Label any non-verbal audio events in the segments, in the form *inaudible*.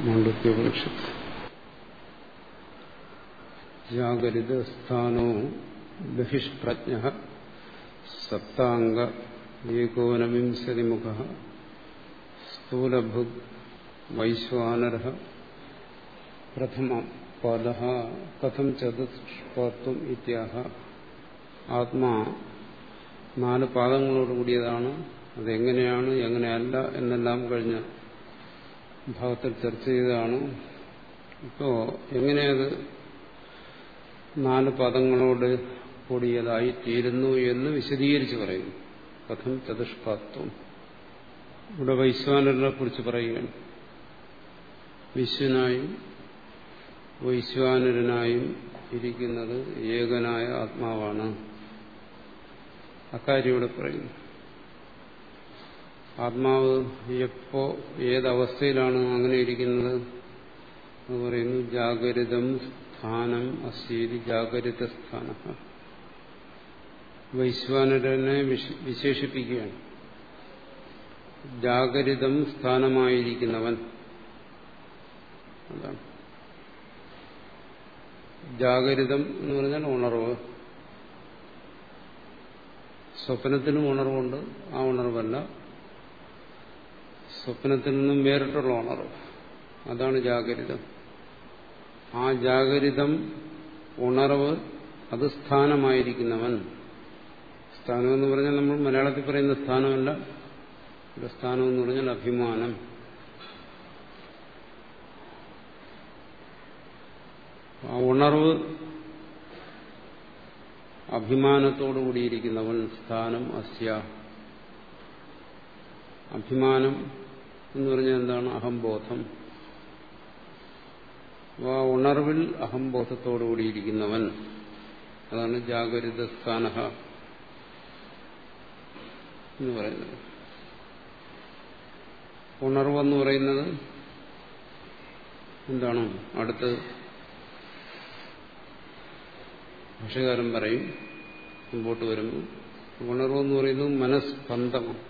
മാണ്ഡവ്യോപനിഷത്ത് ജാഗരിത സ്ഥാനോ ബഹിഷ്പ്രജ്ഞ സപ്താംഗ ഏകോനവിംശതിമുഖ സ്ഥൂലഭുഗ് വൈശ്വാനര പ്രഥമ പദ കഥം ചതുഷ്പാത്വം ഇത്യാഹ ആത്മാ നാല് പാദങ്ങളോട് കൂടിയതാണ് അതെങ്ങനെയാണ് എങ്ങനെയല്ല എന്നെല്ലാം കഴിഞ്ഞ ഭാഗത്തിൽ ചർച്ച ചെയ്തതാണ്. ഇപ്പോ എങ്ങനെയത് നാല് പദങ്ങളോട് കൂടിയതായി തീരുന്നു എന്ന് വിശദീകരിച്ച് പറയുന്നു. കഥം ചതുഷ്പാത്വം. ഇവിടെ വൈശ്വാനരനെ കുറിച്ച് പറയുകയാണ്. വിശ്വനായും വൈശ്വാനരനായും ഇരിക്കുന്നത് ഏകനായ ആത്മാവാണ്. അക്കാര്യം ഇവിടെ പറയുന്നു. ആത്മാവ് എപ്പോ ഏതവസ്ഥയിലാണ് അങ്ങനെ ഇരിക്കുന്നത് എന്ന് പറയുന്നു ജാഗരിതം സ്ഥാനം അസ്യേതി ജാഗരിത സ്ഥാന. വൈശ്വാനരനെ വിശേഷിപ്പിക്കുകയാണ്. ജാഗരിതം സ്ഥാനമായിരിക്കുന്നവൻ. അതാണ്. ജാഗരിതം എന്ന് പറഞ്ഞാൽ ഉണർവ്. സ്വപ്നത്തിനും ഉണർവുണ്ട്. ആ ഉണർവല്ല സ്വപ്നത്തിൽ നിന്നും വേറിട്ടുള്ള ഉണർവ്. അതാണ് ജാഗരിതം. ആ ജാഗരിതം ഉണർവ് അത് സ്ഥാനമായിരിക്കുന്നവൻ. സ്ഥാനം എന്ന് പറഞ്ഞാൽ നമ്മൾ മലയാളത്തിൽ പറയുന്ന സ്ഥാനമല്ല. ഇവിടെ സ്ഥാനം എന്ന് പറഞ്ഞാൽ അഭിമാനം. ആ ഉണർവ് അഭിമാനത്തോടു കൂടിയിരിക്കുന്നവൻ സ്ഥാനം അസ്യ. അഭിമാനം എന്ന് പറഞ്ഞാൽ എന്താണ്? അഹംബോധം. ആ ഉണർവിൽ അഹംബോധത്തോടു കൂടിയിരിക്കുന്നവൻ അതാണ് ജാഗരിത സ്ഥാന എന്ന് പറയുന്നത്. ഉണർവെന്ന് പറയുന്നത് എന്താണ്? അടുത്ത് ഭക്ഷ്യകാരം പറയും മുമ്പോട്ട് വരുമ്പോൾ ഉണർവെന്ന് പറയുന്നത് മനസ്സ്പന്ദമാണ്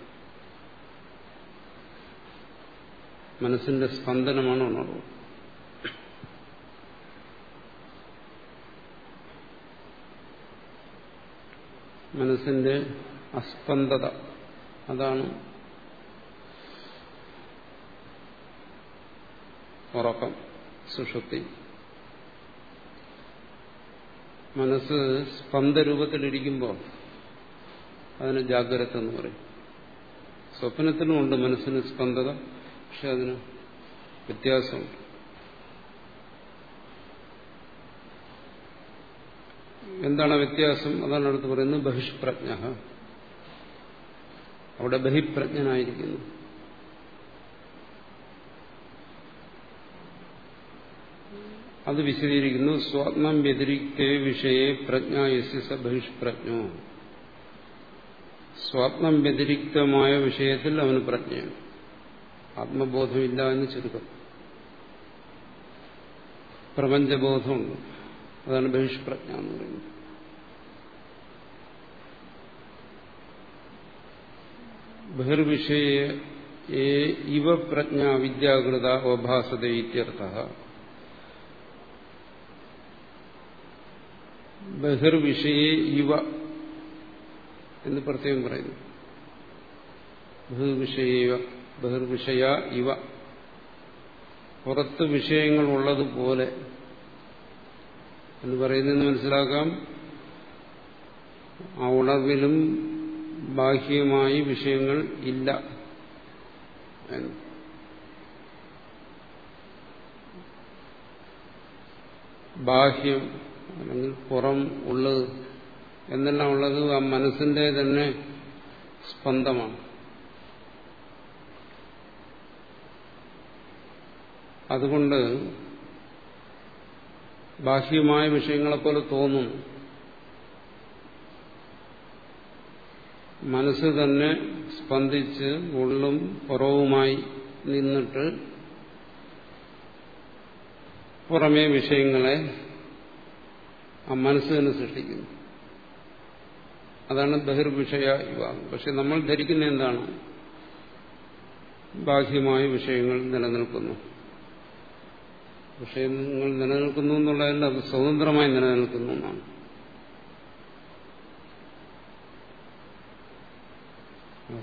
മനസ്സിന്റെ സ്പന്ദനമാണ് ഉണർവ്. മനസ്സിന്റെ അസ്പന്ദത അതാണ് ഉറക്കം സുഷുപ്തി. മനസ്സ് സ്പന്ദരൂപത്തിലിരിക്കുമ്പോൾ അതിന് ജാഗ്രത എന്ന് പറയും. സ്വപ്നത്തിനുമുണ്ട് മനസ്സിന് സ്പന്ദത പക്ഷെ അതിന് വ്യത്യാസമുണ്ട് എന്താണ് വ്യത്യാസം? അതാണ് അടുത്ത് പറയുന്നത് ബഹിഷ്പ്രജ്ഞ. അവിടെ ബഹിപ്രജ്ഞനായിരിക്കുന്നു. അത് വിശദീകരിക്കുന്നു. സ്വാത്മം വ്യതിരിക്തേ വിഷയെ പ്രജ്ഞ യസ്യ ബഹിഷ്പ്രജ്ഞോ. സ്വാത്മം വ്യതിരിക്തമായ വിഷയത്തിൽ അവന് പ്രജ്ഞയാണ് ആത്മബോധമില്ല എന്ന് ചുരുക്കം. പ്രപഞ്ചബോധമുണ്ട്. അതാണ് ബഹിഷ്പ്രജ്ഞ എന്ന് പറയുന്നത്. ബഹിർവിഷയെ ഇവ പ്രജ്ഞ വിദ്യാകൃത ഓഭാസത ഇത്യർത്ഥ ബഹിർവിഷയെ ഇവ എന്ന് പ്രത്യേകം പറയുന്നു. ബഹിർവിഷയ ബഹിർവിഷയ ഇവ. പുറത്ത് വിഷയങ്ങൾ ഉള്ളതുപോലെ എന്ന് പറയുന്നതെന്ന് മനസ്സിലാക്കാം. ആ ഉണർവിലും ബാഹ്യമായി വിഷയങ്ങൾ ഇല്ല. ബാഹ്യം അല്ലെങ്കിൽ പുറം ഉള്ളത് എന്നെല്ലാം ഉള്ളത് ആ മനസ്സിന്റെ തന്നെ സ്പന്ദമാണ്. അതുകൊണ്ട് ബാഹ്യമായ വിഷയങ്ങളെപ്പോലെ തോന്നും. മനസ്സ് തന്നെ സ്പന്ദിച്ച് ഉള്ളും പുറവുമായി നിന്നിട്ട് പുറമേ വിഷയങ്ങളെ ആ മനസ്സ് തന്നെ സൃഷ്ടിക്കുന്നു. അതാണ് ബഹിർവിഷയ വിവാഹം. പക്ഷെ നമ്മൾ ധരിക്കുന്ന എന്താണ്? ബാഹ്യമായ വിഷയങ്ങൾ നിലനിൽക്കുന്നു. വിഷയങ്ങൾ നിലനിൽക്കുന്നു എന്നുള്ളതല്ല അത് സ്വതന്ത്രമായി നിലനിൽക്കുന്നു എന്നാണ്.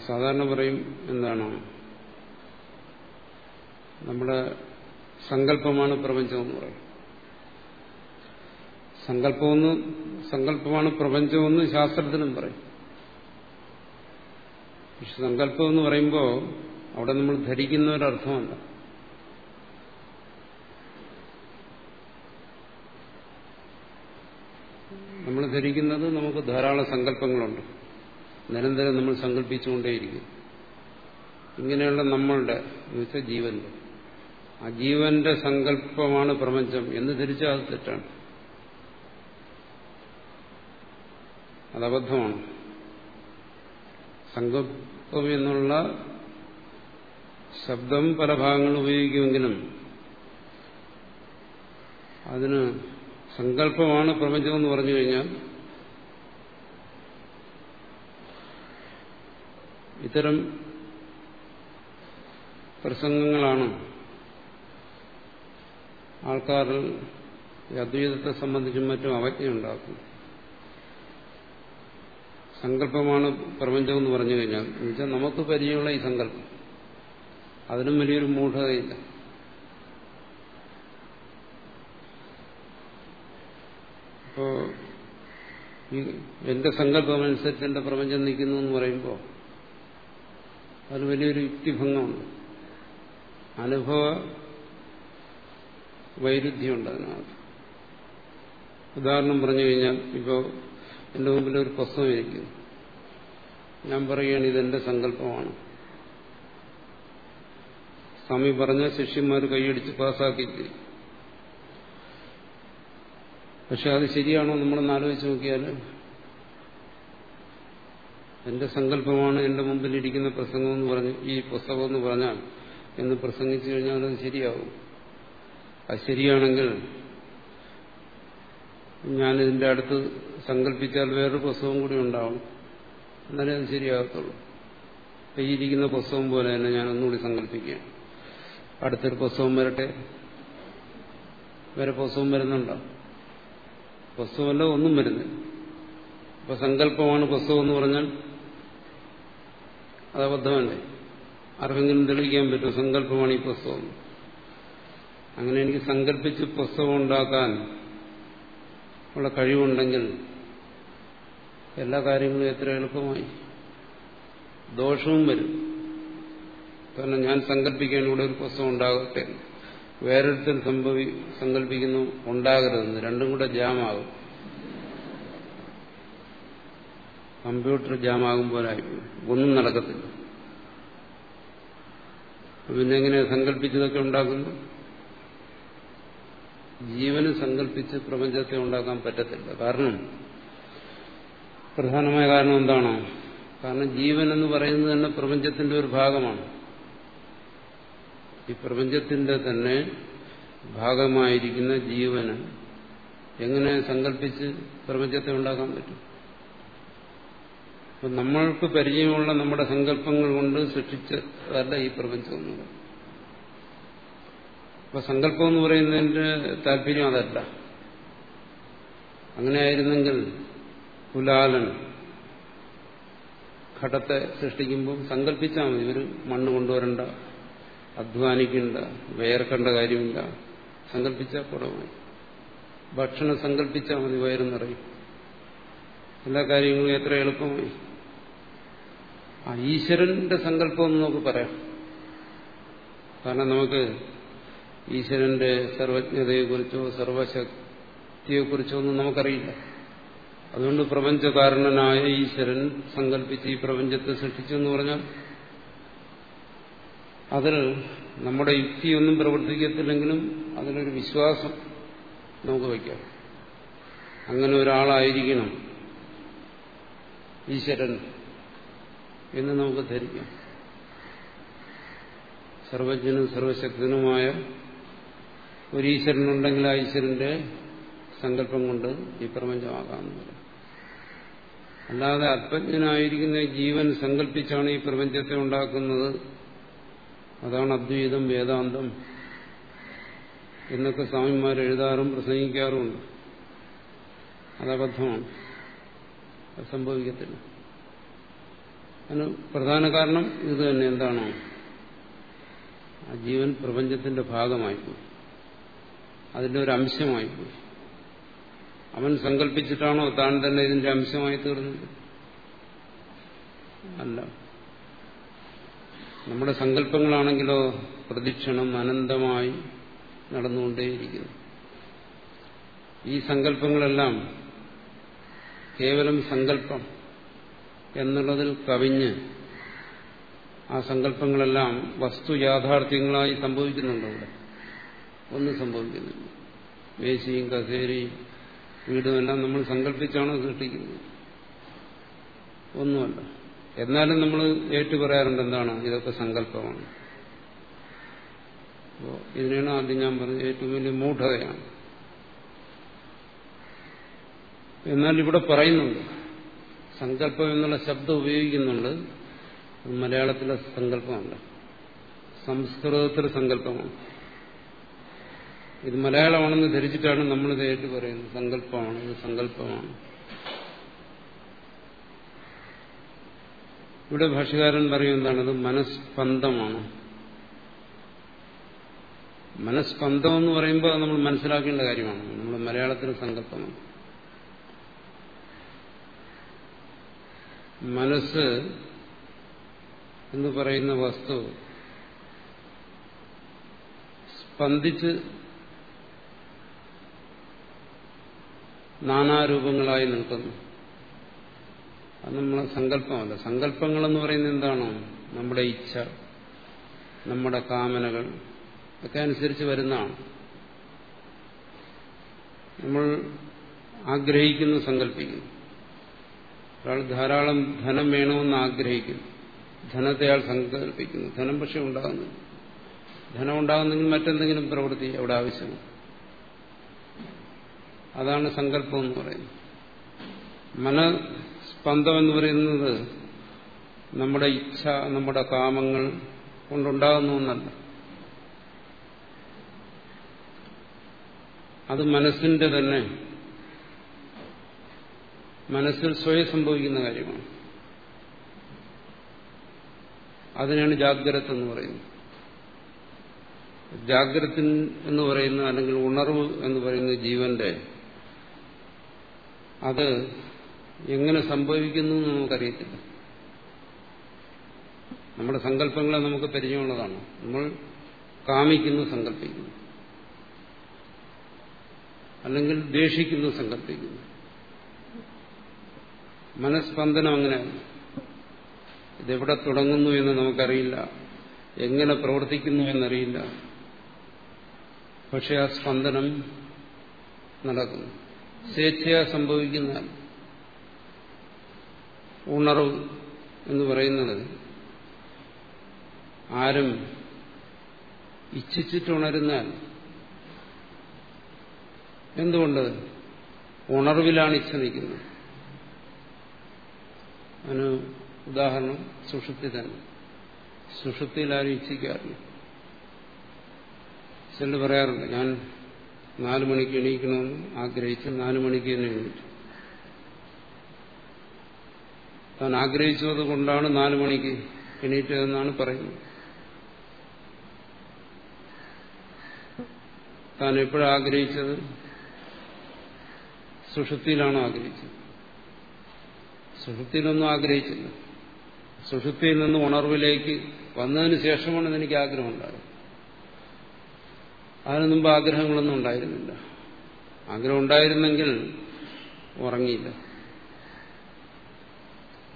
സാധാരണ പറയും എന്താണ്? നമ്മുടെ സങ്കല്പമാണ് പ്രപഞ്ചം എന്ന് പറയും. സങ്കല്പമെന്ന് സങ്കല്പമാണ് പ്രപഞ്ചമെന്ന് ശാസ്ത്രത്തിനും പറയും. പക്ഷെ സങ്കല്പം എന്ന് പറയുമ്പോൾ അവിടെ നമ്മൾ ധരിക്കുന്ന ഒരർത്ഥമല്ല നമ്മൾ ധരിക്കുന്നത് നമുക്ക് ധാരാളം സങ്കല്പങ്ങളുണ്ട്. നിരന്തരം നമ്മൾ സങ്കല്പിച്ചുകൊണ്ടേയിരിക്കും. ഇങ്ങനെയുള്ള നമ്മളുടെ എന്ന് വെച്ചാൽ ജീവന്റെ. ആ ജീവന്റെ സങ്കല്പമാണ് പ്രപഞ്ചം. എന്ന് ധരിച്ചാൽ അത് തെറ്റാണ്. അത് അബദ്ധമാണ്. സങ്കല്പം എന്നുള്ള ശബ്ദം പല ഭാഗങ്ങളും ഉപയോഗിക്കുമെങ്കിലും അതിന് സങ്കല്പമാണ് പ്രപഞ്ചമെന്ന് പറഞ്ഞു കഴിഞ്ഞാൽ ഇത്തരം പ്രസംഗങ്ങളാണ് ആൾക്കാരിൽ അദ്വൈതത്തെ സംബന്ധിച്ചും മറ്റും അവജ്ഞയുണ്ടാക്കും സങ്കല്പമാണ് പ്രപഞ്ചമെന്ന് പറഞ്ഞു കഴിഞ്ഞാൽ എന്നുവെച്ചാൽ നമുക്ക് പരിചയമുള്ള ഈ സങ്കല്പം. അതിനും വലിയൊരു മൂഢതയില്ല. അപ്പോ എന്റെ സങ്കല്പമനുസരിച്ച് എന്റെ പ്രപഞ്ചം നിൽക്കുന്നു എന്ന് പറയുമ്പോൾ അത് വലിയൊരു യുക്തിഭംഗമാണ്. അനുഭവ വൈരുദ്ധ്യമുണ്ട് അതിനകത്ത്. ഉദാഹരണം പറഞ്ഞു കഴിഞ്ഞാൽ ഇപ്പോൾ എന്റെ മുമ്പിൽ ഒരു പുസ്തകം ഇരിക്കുന്നു. ഞാൻ പറയുകയാണ് ഇതെന്റെ സങ്കല്പമാണ്. സ്വാമി പറഞ്ഞ ശിഷ്യന്മാർ കൈയടിച്ച് പാസ്സാക്കി പക്ഷെ അത് ശരിയാണോ നമ്മളൊന്ന് ആലോചിച്ച് നോക്കിയാൽ എന്റെ സങ്കല്പമാണ് എന്റെ മുമ്പിൽ ഇരിക്കുന്ന പ്രസംഗം എന്ന് പറഞ്ഞു ഈ പുസ്തകം എന്ന് പറഞ്ഞാൽ എന്ന് പ്രസംഗിച്ചു കഴിഞ്ഞാൽ അത് ശരിയാവും. അത് ശരിയാണെങ്കിൽ ഞാൻ ഇതിന്റെ അടുത്ത് സങ്കല്പിച്ചാൽ വേറൊരു പുസ്തകം കൂടി ഉണ്ടാവും. എന്നാലേ അത് ശരിയാകത്തുള്ളൂ. ഈ ഇരിക്കുന്ന പുസ്തകം പോലെ തന്നെ ഞാൻ ഒന്നുകൂടി സങ്കല്പിക്കുകയാണ്. അടുത്തൊരു പുസ്തകം വരട്ടെ? വേറെ പുസ്തകം വരുന്നുണ്ടോ? പുസ്തകമല്ല ഒന്നും വരുന്നില്ല. ഇപ്പൊ സങ്കല്പമാണ് വസ്തു എന്ന് പറഞ്ഞാൽ അത് അബദ്ധമല്ലേ? ആർക്കെങ്കിലും തെളിയിക്കാൻ പറ്റും സങ്കല്പമാണ് ഈ പുസ്തകം അങ്ങനെ എനിക്ക് സങ്കല്പിച്ച് പുസ്തകം ഉണ്ടാക്കാൻ ഉള്ള കഴിവുണ്ടെങ്കിൽ എല്ലാ കാര്യങ്ങളും എത്ര എളുപ്പമായി? ദോഷവും വരും. കാരണം ഞാൻ സങ്കല്പിക്കാൻ ഇവിടെ ഒരു പുസ്തകം ഉണ്ടാകട്ടെ വേറൊരുത്തൻ സംഭവി സങ്കല്പിക്കുന്നു ഉണ്ടാകരുതെന്ന് രണ്ടും കൂടെ ജാമാകും. കമ്പ്യൂട്ടർ ജാമാകും പോലെ ഒന്നും നടക്കത്തില്ല. പിന്നെ എങ്ങനെ സങ്കല്പിച്ചതൊക്കെ ഉണ്ടാക്കുന്നു? ജീവന് സങ്കല്പിച്ച് പ്രപഞ്ചത്തെ ഉണ്ടാക്കാൻ പറ്റത്തില്ല. കാരണം പ്രധാനമായ കാരണം എന്താണ്? കാരണം ജീവൻ എന്ന് പറയുന്നത് തന്നെ പ്രപഞ്ചത്തിന്റെ ഒരു ഭാഗമാണ്. ഈ പ്രപഞ്ചത്തിന്റെ തന്നെ ഭാഗമായിരിക്കുന്ന ജീവന് എങ്ങനെ സങ്കല്പിച്ച് പ്രപഞ്ചത്തെ ഉണ്ടാക്കാൻ പറ്റും? അപ്പൊ നമ്മൾക്ക് പരിചയമുള്ള നമ്മുടെ സങ്കല്പങ്ങൾ കൊണ്ട് സൃഷ്ടിച്ചതല്ല ഈ പ്രപഞ്ചം എന്ന് പറയുന്നത്. അപ്പൊ സങ്കല്പം എന്ന് പറയുന്നതിന്റെ താല്പര്യം അതല്ല. അങ്ങനെയായിരുന്നെങ്കിൽ കുലാലൻ ഘടത്തെ സൃഷ്ടിക്കുമ്പോൾ സങ്കല്പിച്ചാൽ മതി. ഒരു മണ്ണ് കൊണ്ടുവരണ്ട അധ്വാനിക്കേണ്ട വേർക്കേണ്ട കാര്യമില്ല. സങ്കല്പിച്ചാൽ കുറവായി. ഭക്ഷണം സങ്കല്പിച്ചാൽ മതി വയറും നിറയും എല്ലാ കാര്യങ്ങളും എത്ര എളുപ്പമായി. ആ ഈശ്വരന്റെ സങ്കല്പം നമുക്ക് പറയാം. കാരണം നമുക്ക് ഈശ്വരന്റെ സർവജ്ഞതയെക്കുറിച്ചോ സർവശക്തിയെക്കുറിച്ചോ ഒന്നും നമുക്കറിയില്ല. അതുകൊണ്ട് പ്രപഞ്ചകാരണനായ ഈശ്വരൻ സങ്കല്പിച്ച് ഈ പ്രപഞ്ചത്തെ സൃഷ്ടിച്ചു എന്ന് പറഞ്ഞാൽ അതിൽ നമ്മുടെ യുക്തിയൊന്നും പ്രവർത്തിക്കത്തില്ലെങ്കിലും അതിലൊരു വിശ്വാസം നമുക്ക് വയ്ക്കാം. അങ്ങനെ ഒരാളായിരിക്കണം ഈശ്വരൻ എന്ന് നമുക്ക് ധരിക്കാം. സർവജ്ഞനും സർവശക്തനുമായ ഒരു ഈശ്വരനുണ്ടെങ്കിൽ ആ ഈശ്വരന്റെ സങ്കല്പം കൊണ്ട് ഈ പ്രപഞ്ചമാകാം അല്ലാതെ അത്പജ്ഞനായിരിക്കുന്ന ജീവൻ സങ്കല്പിച്ചാണ് ഈ പ്രപഞ്ചത്തെ ഉണ്ടാക്കുന്നത്. അതാണ് അദ്വൈതം വേദാന്തം. എന്നൊക്കെ സ്വാമിമാർ എഴുതാറും പ്രസംഗിക്കാറുമുണ്ട്. അതബദ്ധമാണ് അത് സംഭവിക്കത്തില്ല. അതിന് പ്രധാന കാരണം ഇത് തന്നെ എന്താണ്? ആ ജീവൻ പ്രപഞ്ചത്തിന്റെ ഭാഗമായിപ്പോയി. അതിന്റെ ഒരു അംശമായിപ്പോയി. അവൻ സങ്കല്പിച്ചിട്ടാണോ താൻ തന്നെ ഇതിന്റെ അംശമായി തീർന്നത് അല്ല. നമ്മുടെ സങ്കല്പങ്ങളാണെങ്കിലോ പ്രതിക്ഷണം അനന്തമായി നടന്നുകൊണ്ടേയിരിക്കുന്നു. ഈ സങ്കല്പങ്ങളെല്ലാം കേവലം സങ്കല്പം എന്നുള്ളതിൽ കവിഞ്ഞ് ആ സങ്കല്പങ്ങളെല്ലാം വസ്തു യാഥാർത്ഥ്യങ്ങളായി സംഭവിക്കുന്നുണ്ട് ഇവിടെ ഒന്നും സംഭവിക്കുന്നില്ല. മേശയും കസേരയും വീടുമെല്ലാം നമ്മൾ സങ്കല്പിച്ചാണോ സൃഷ്ടിക്കുന്നത്. ഒന്നുമല്ല. എന്നാലും നമ്മൾ ഏറ്റു പറയാറുണ്ട് എന്താണ്? ഇതൊക്കെ സങ്കല്പമാണ്. അപ്പോൾ ഇതിനാണ് ആദ്യം ഞാൻ പറഞ്ഞത് ഏറ്റവും വലിയ മൂഢതയാണ്. എന്നാൽ ഇവിടെ പറയുന്നുണ്ട് സങ്കല്പം എന്നുള്ള ശബ്ദം ഉപയോഗിക്കുന്നുണ്ട് മലയാളത്തിലെ സങ്കല്പമല്ല സംസ്കൃതത്തിലെ സങ്കല്പമാണ്. ഇത് മലയാളമാണെന്ന് ധരിച്ചിട്ടാണ് നമ്മളിത് ഏറ്റു പറയുന്നത് സങ്കല്പമാണ് ഇത് സങ്കല്പമാണ്. ഇവിടെ ഭാഷകാരൻ പറയും അത് മനസ്സ്പന്ദമാണ് മനസ്സ്പന്ദം എന്ന് പറയുമ്പോൾ നമ്മൾ മനസ്സിലാക്കേണ്ട കാര്യമാണ്. നമ്മൾ മലയാളത്തിന് സങ്കല്പമാണ്. മനസ്സ് എന്ന് പറയുന്ന വസ്തു സ്പന്ദിച്ച് നാനാരൂപങ്ങളായി നിൽക്കുന്നു. അത് നമ്മളെ സങ്കല്പമല്ല. സങ്കല്പങ്ങളെന്ന് പറയുന്നത് എന്താണോ? നമ്മുടെ ഇച്ഛ നമ്മുടെ കാമനകൾ ഒക്കെ അനുസരിച്ച് വരുന്നതാണ്. നമ്മൾ ആഗ്രഹിക്കുന്നു സങ്കല്പിക്കുന്നു. ഒരാൾ ധാരാളം ധനം വേണമെന്ന് ആഗ്രഹിക്കുന്നു. ധനത്തെ അയാൾ സങ്കല്പിക്കുന്നു. ധനം പക്ഷെ ഉണ്ടാകുന്നില്ല. ധനം ഉണ്ടാകുന്നെങ്കിൽ മറ്റെന്തെങ്കിലും പ്രവൃത്തി അവിടെ ആവശ്യമാണ്. അതാണ് സങ്കല്പം എന്ന് പറയുന്നത്. മനസ്പന്ദം എന്ന് പറയുന്നത് നമ്മുടെ ഇച്ഛ നമ്മുടെ കാമങ്ങൾ കൊണ്ടുണ്ടാകുന്ന ഒന്നല്ല അത് മനസ്സിന്റെ തന്നെ മനസ്സിൽ സ്വയം സംഭവിക്കുന്ന കാര്യമാണ്. അതിനാണ് ജാഗ്രത എന്ന് പറയുന്നത്. ജാഗ്രത എന്ന് പറയുന്ന അല്ലെങ്കിൽ ഉണർവ് എന്ന് പറയുന്ന ജീവന്റെ അത് എങ്ങനെ സംഭവിക്കുന്നു എന്ന് നമുക്കറിയത്തില്ല. നമ്മുടെ സങ്കല്പങ്ങളെ നമുക്ക് പരിചയമുള്ളതാണ്. നമ്മൾ കാമിക്കുന്നു സങ്കല്പിക്കുന്നു. അല്ലെങ്കിൽ ദേഷിക്കുന്നു സങ്കല്പിക്കുന്നു. മനസ്പന്ദനം അങ്ങനെ ഇതെവിടെ തുടങ്ങുന്നു എന്ന് നമുക്കറിയില്ല. എങ്ങനെ പ്രവർത്തിക്കുന്നു എന്നറിയില്ല. പക്ഷെ ആ സ്പന്ദനം നടക്കുന്നു. സ്വേച്ഛയാ സംഭവിക്കുന്ന ഉണർവ് എന്ന് പറയുന്നത് ആരും ഇച്ഛിച്ചിട്ടുണരുന്നാൽ എന്തുകൊണ്ട് ഉണർവിലാണ് ഇച്ഛ നിൽക്കുന്നത്? അതിന് ഉദാഹരണം സുഷുപ്തി തന്നെ. സുഷുപ്തിയിൽ ആരും ഇച്ഛിക്കാറില്ല. ചെല്ലു പറയാറുണ്ട് ഞാൻ നാലു മണിക്ക് എണീക്കണമെന്ന് ആഗ്രഹിച്ച് നാലു മണിക്ക് തന്നെ എണീറ്റു. താൻ ആഗ്രഹിച്ചത് കൊണ്ടാണ് നാലു മണിക്ക് എണീറ്റതെന്നാണ് പറയുന്നത്. താൻ എപ്പോഴാണ് ആഗ്രഹിച്ചത്? ആഗ്രഹിച്ചത്? സുഷുപ്തിയിലൊന്നും ആഗ്രഹിച്ചില്ല. സുഷുപ്തിയിൽ നിന്ന് ഉണർവിലേക്ക് വന്നതിന് ശേഷമാണ് എനിക്ക് ആഗ്രഹം ഉണ്ടായത് അതിനു മുമ്പ് ആഗ്രഹങ്ങളൊന്നും ഉണ്ടായിരുന്നില്ല. ആഗ്രഹം ഉണ്ടായിരുന്നെങ്കിൽ ഉറങ്ങിയില്ല.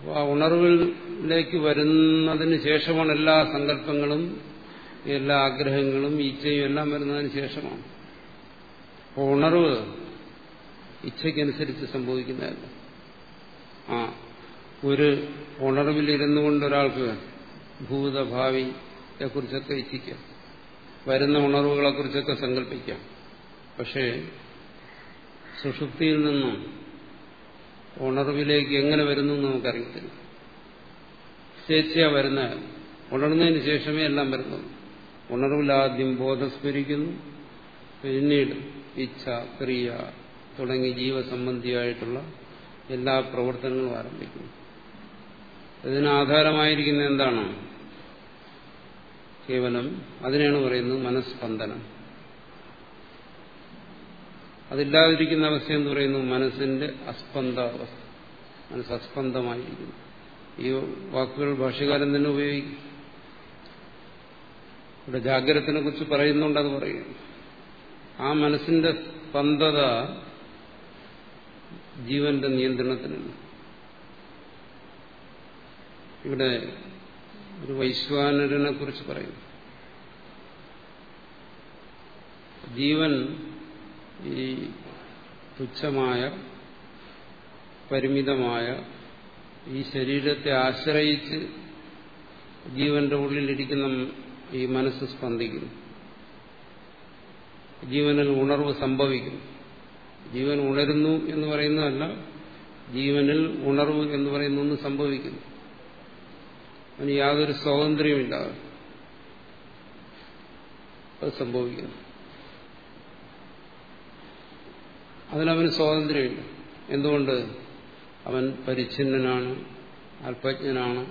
ആ ഉണർവിലേക്ക് വരുന്നതിന് ശേഷമാണ് എല്ലാ സങ്കല്പങ്ങളും എല്ലാ ആഗ്രഹങ്ങളും ഇച്ഛയും എല്ലാം വരുന്നതിന് ശേഷമാണ്. അപ്പോൾ ഉണർവ് ഇച്ഛയ്ക്കനുസരിച്ച് സംഭവിക്കുന്നതല്ല. ആ ഒരു ഉണർവിലിരുന്നു കൊണ്ട് ഒരാൾക്ക് ഭൂതഭാവിയെക്കുറിച്ചൊക്കെ ഇച്ഛിക്കാം. വരുന്ന ഉണർവുകളെക്കുറിച്ചൊക്കെ സങ്കല്പിക്കാം. പക്ഷേ സുഷുപ്തിയിൽ നിന്നും ഉണർവിലേക്ക് എങ്ങനെ വരുന്നു എന്ന് നമുക്കറിയത്തില്ല. സ്വേച്ഛയാ വരുന്ന ഉണർന്നതിന് ശേഷമേ എല്ലാം വരുന്നു. ഉണർവിലാദ്യം ബോധസ്മരിക്കുന്നു പിന്നീട് ഇച്ഛ ക്രിയ തുടങ്ങി ജീവസംബന്ധിയായിട്ടുള്ള എല്ലാ പ്രവർത്തനങ്ങളും ആരംഭിക്കുന്നു. ഇതിനാധാരമായിരിക്കുന്ന എന്താണ്? കേവലം അതിനാണ് പറയുന്നത് മനസ്സ്പന്ദനം അതില്ലാതിരിക്കുന്ന അവസ്ഥ എന്ന് പറയുന്നത് മനസ്സിന്റെ അസ്പന്ദാവസ്ഥ മനസ്സ് അസ്പന്ദമായിരിക്കുന്നു ഈ വാക്കുകൾ ഭാഷകാലം തന്നെ ഉപയോഗിക്കും. ഇവിടെ ജാഗ്രതത്തിനെ കുറിച്ച് പറയുന്നുണ്ടെന്ന് പറയുന്നു ആ മനസ്സിന്റെ സ്പന്ദത ജീവന്റെ നിയന്ത്രണത്തിനുണ്ട് ഇവിടെ ഒരു വൈശ്വാനരനെ കുറിച്ച് പറയുന്നു. ജീവൻ ഈ തുച്ഛമായ പരിമിതമായ ഈ ശരീരത്തെ ആശ്രയിച്ച് ജീവന്റെ ഉള്ളിലിരിക്കുന്ന ഈ മനസ്സ് സ്പന്ദിക്കുന്നു. ജീവനിൽ ഉണർവ് സംഭവിക്കുന്നു. ജീവൻ ഉണരുന്നു എന്ന് പറയുന്നതല്ല ജീവനിൽ ഉണർവ് എന്ന് പറയുന്ന ഒന്ന് സംഭവിക്കുന്നു. അതിന് യാതൊരു സ്വാതന്ത്ര്യമില്ലാതെ അത് സംഭവിക്കുന്നു. അതിനവന് സ്വാതന്ത്ര്യമില്ല. എന്തുകൊണ്ട്? അവൻ പരിച്ഛിന്നനാണ് അല്പജ്ഞനാണ്.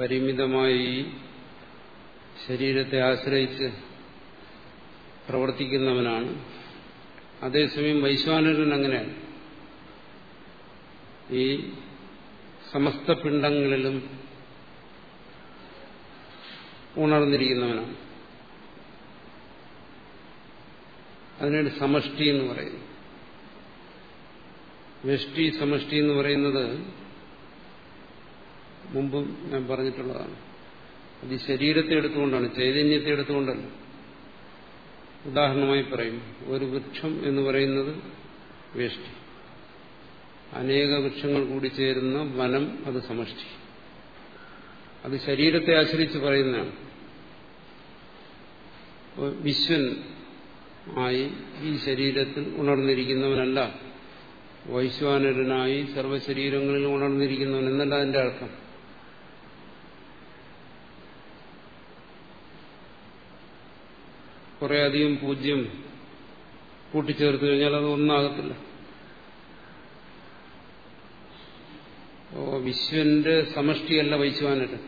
പരിമിതമായി ശരീരത്തെ ആശ്രയിച്ച് പ്രവർത്തിക്കുന്നവനാണ്. അതേസമയം വൈശ്വാനരൻ അങ്ങനെയാണ്. ഈ സമസ്ത പിണ്ടങ്ങളിലും ഉണർന്നിരിക്കുന്നവനാണ്. അതിനാണ് സമഷ്ടി എന്ന് പറയുന്നത് വ്യഷ്ടി സമഷ്ടി എന്ന് പറയുന്നത് മുമ്പും ഞാൻ പറഞ്ഞിട്ടുള്ളതാണ്. അത് ശരീരത്തെ എടുത്തുകൊണ്ടാണ് ചൈതന്യത്തെ എടുത്തുകൊണ്ടല്ല. ഉദാഹരണമായി പറയും ഒരു വൃക്ഷം എന്ന് പറയുന്നത് വ്യഷ്ടി അനേക വൃക്ഷങ്ങൾ കൂടി ചേരുന്ന വനം അത് സമഷ്ടി. അത് ശരീരത്തെ ആശ്രയിച്ച് പറയുന്നതാണ്. വിശ്വൻ ആയി ഈ ശരീരത്തിൽ ഉണർന്നിരിക്കുന്നവനല്ല. വൈശ്വാനരനായി സർവശരീരങ്ങളിൽ ഉണർന്നിരിക്കുന്നവൻ എന്നല്ല അതിന്റെ അർത്ഥം. കുറെ അധികം പൂജ്യം കൂട്ടിച്ചേർത്ത് കഴിഞ്ഞാൽ അത് ഒന്നാകത്തില്ല. ഓ വിശ്വന്റെ സമഷ്ടിയല്ല വൈശ്വാനരൻ.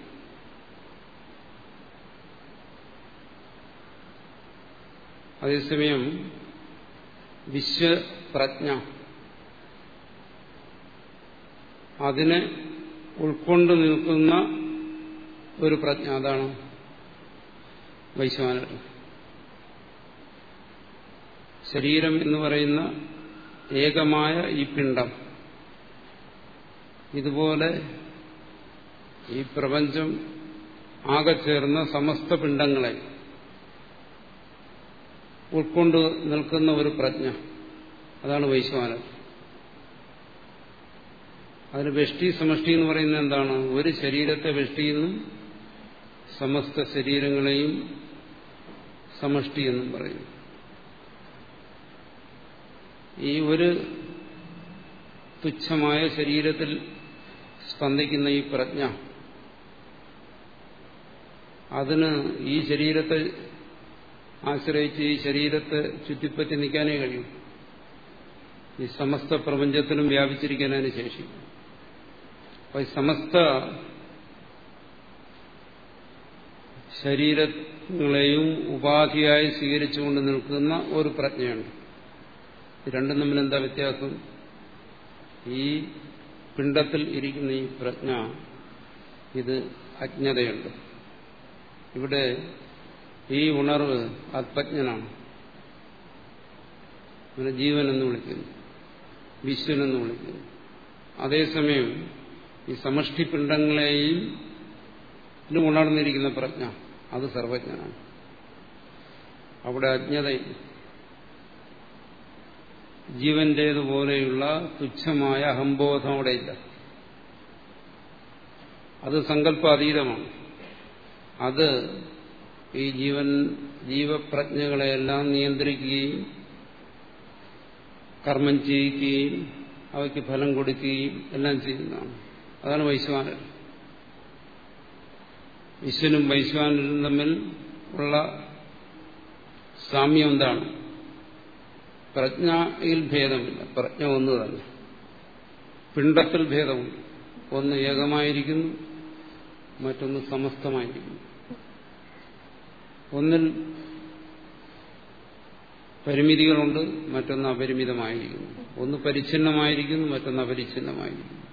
അതേസമയം വിശ്വപ്രജ്ഞ അതിനെ ഉൾക്കൊണ്ട് നിൽക്കുന്ന ഒരു പ്രജ്ഞ അതാണ് വൈശ്വാനർ ശരീരം എന്ന് പറയുന്ന ഏകമായ ഈ പിണ്ഡം. ഇതുപോലെ ഈ പ്രപഞ്ചം ആകെ ചേർന്ന സമസ്ത പിണ്ഡങ്ങളെ ഉൾക്കൊണ്ട് നിൽക്കുന്ന ഒരു പ്രജ്ഞ. അതാണ് വൈശ്വാനർ അതിന് വെഷ്ടി സമഷ്ടി എന്ന് പറയുന്നത് എന്താണ്? ഒരു ശരീരത്തെ വെഷ്ടിയെന്നും സമസ്ത ശരീരങ്ങളെയും സമഷ്ടി എന്നും പറയും. ഈ ഒരു തുച്ഛമായ ശരീരത്തിൽ സ്പന്ദിക്കുന്ന ഈ പ്രജ്ഞ അതിന് ഈ ശരീരത്തെ ആശ്രയിച്ച് ഈ ശരീരത്തെ ചുറ്റിപ്പറ്റി നിൽക്കാനേ കഴിയും. ഈ സമസ്ത പ്രപഞ്ചത്തിലും വ്യാപിച്ചിരിക്കാനതിന് ശേഷി. അപ്പൊ ഈ സമസ്ത ശരീരങ്ങളെയും ഉപാധിയായി സ്വീകരിച്ചുകൊണ്ട് നിൽക്കുന്ന ഒരു പ്രജ്ഞയുണ്ട് രണ്ടും തമ്മിൽ എന്താ വ്യത്യാസം? ഈ പിണ്ടത്തിൽ ഇരിക്കുന്ന ഈ പ്രജ്ഞ ഇത് അജ്ഞതയുണ്ട്. ഇവിടെ ഈ ഉണർവ് അത്പജ്ഞനാണ്. ജീവൻ എന്ന് വിളിക്കുന്നു വിശ്വനെന്ന് വിളിക്കുന്നു. അതേസമയം ഈ സമഷ്ടി പിണ്ടങ്ങളെയും ഉണർന്നിരിക്കുന്ന പ്രജ്ഞ അത് സർവജ്ഞനാണ്. അവിടെ അജ്ഞത ജീവന്റേതുപോലെയുള്ള തുച്ഛമായ അഹംബോധം അവിടെയില്ല അത് സങ്കല്പാതീതമാണ്. അത് ഈ ജീവൻ ജീവപ്രജ്ഞകളെയെല്ലാം നിയന്ത്രിക്കുകയും കർമ്മം ചെയ്യിക്കുകയും അവയ്ക്ക് ഫലം കൊടുക്കുകയും എല്ലാം ചെയ്യുന്നതാണ്. അതാണ് വൈശ്വാനർ വിശ്വനും വൈശ്വാനരും തമ്മിൽ ഉള്ള സാമ്യം എന്താണ്? പ്രജ്ഞയിൽ ഭേദമില്ല. പ്രജ്ഞ ഒന്ന് തന്നെ. പിണ്ടത്തിൽ ഭേദമുണ്ട്. ഒന്ന് ഏകമായിരിക്കുന്നു മറ്റൊന്ന് സമസ്തമായിരിക്കുന്നു. ഒന്നിൽ പരിമിതികളുണ്ട് മറ്റൊന്ന് അപരിമിതമായിരിക്കുന്നു. ഒന്ന് പരിച്ഛിന്നമായിരിക്കുന്നു മറ്റൊന്ന് അപരിച്ഛിന്നമായിരിക്കുന്നു.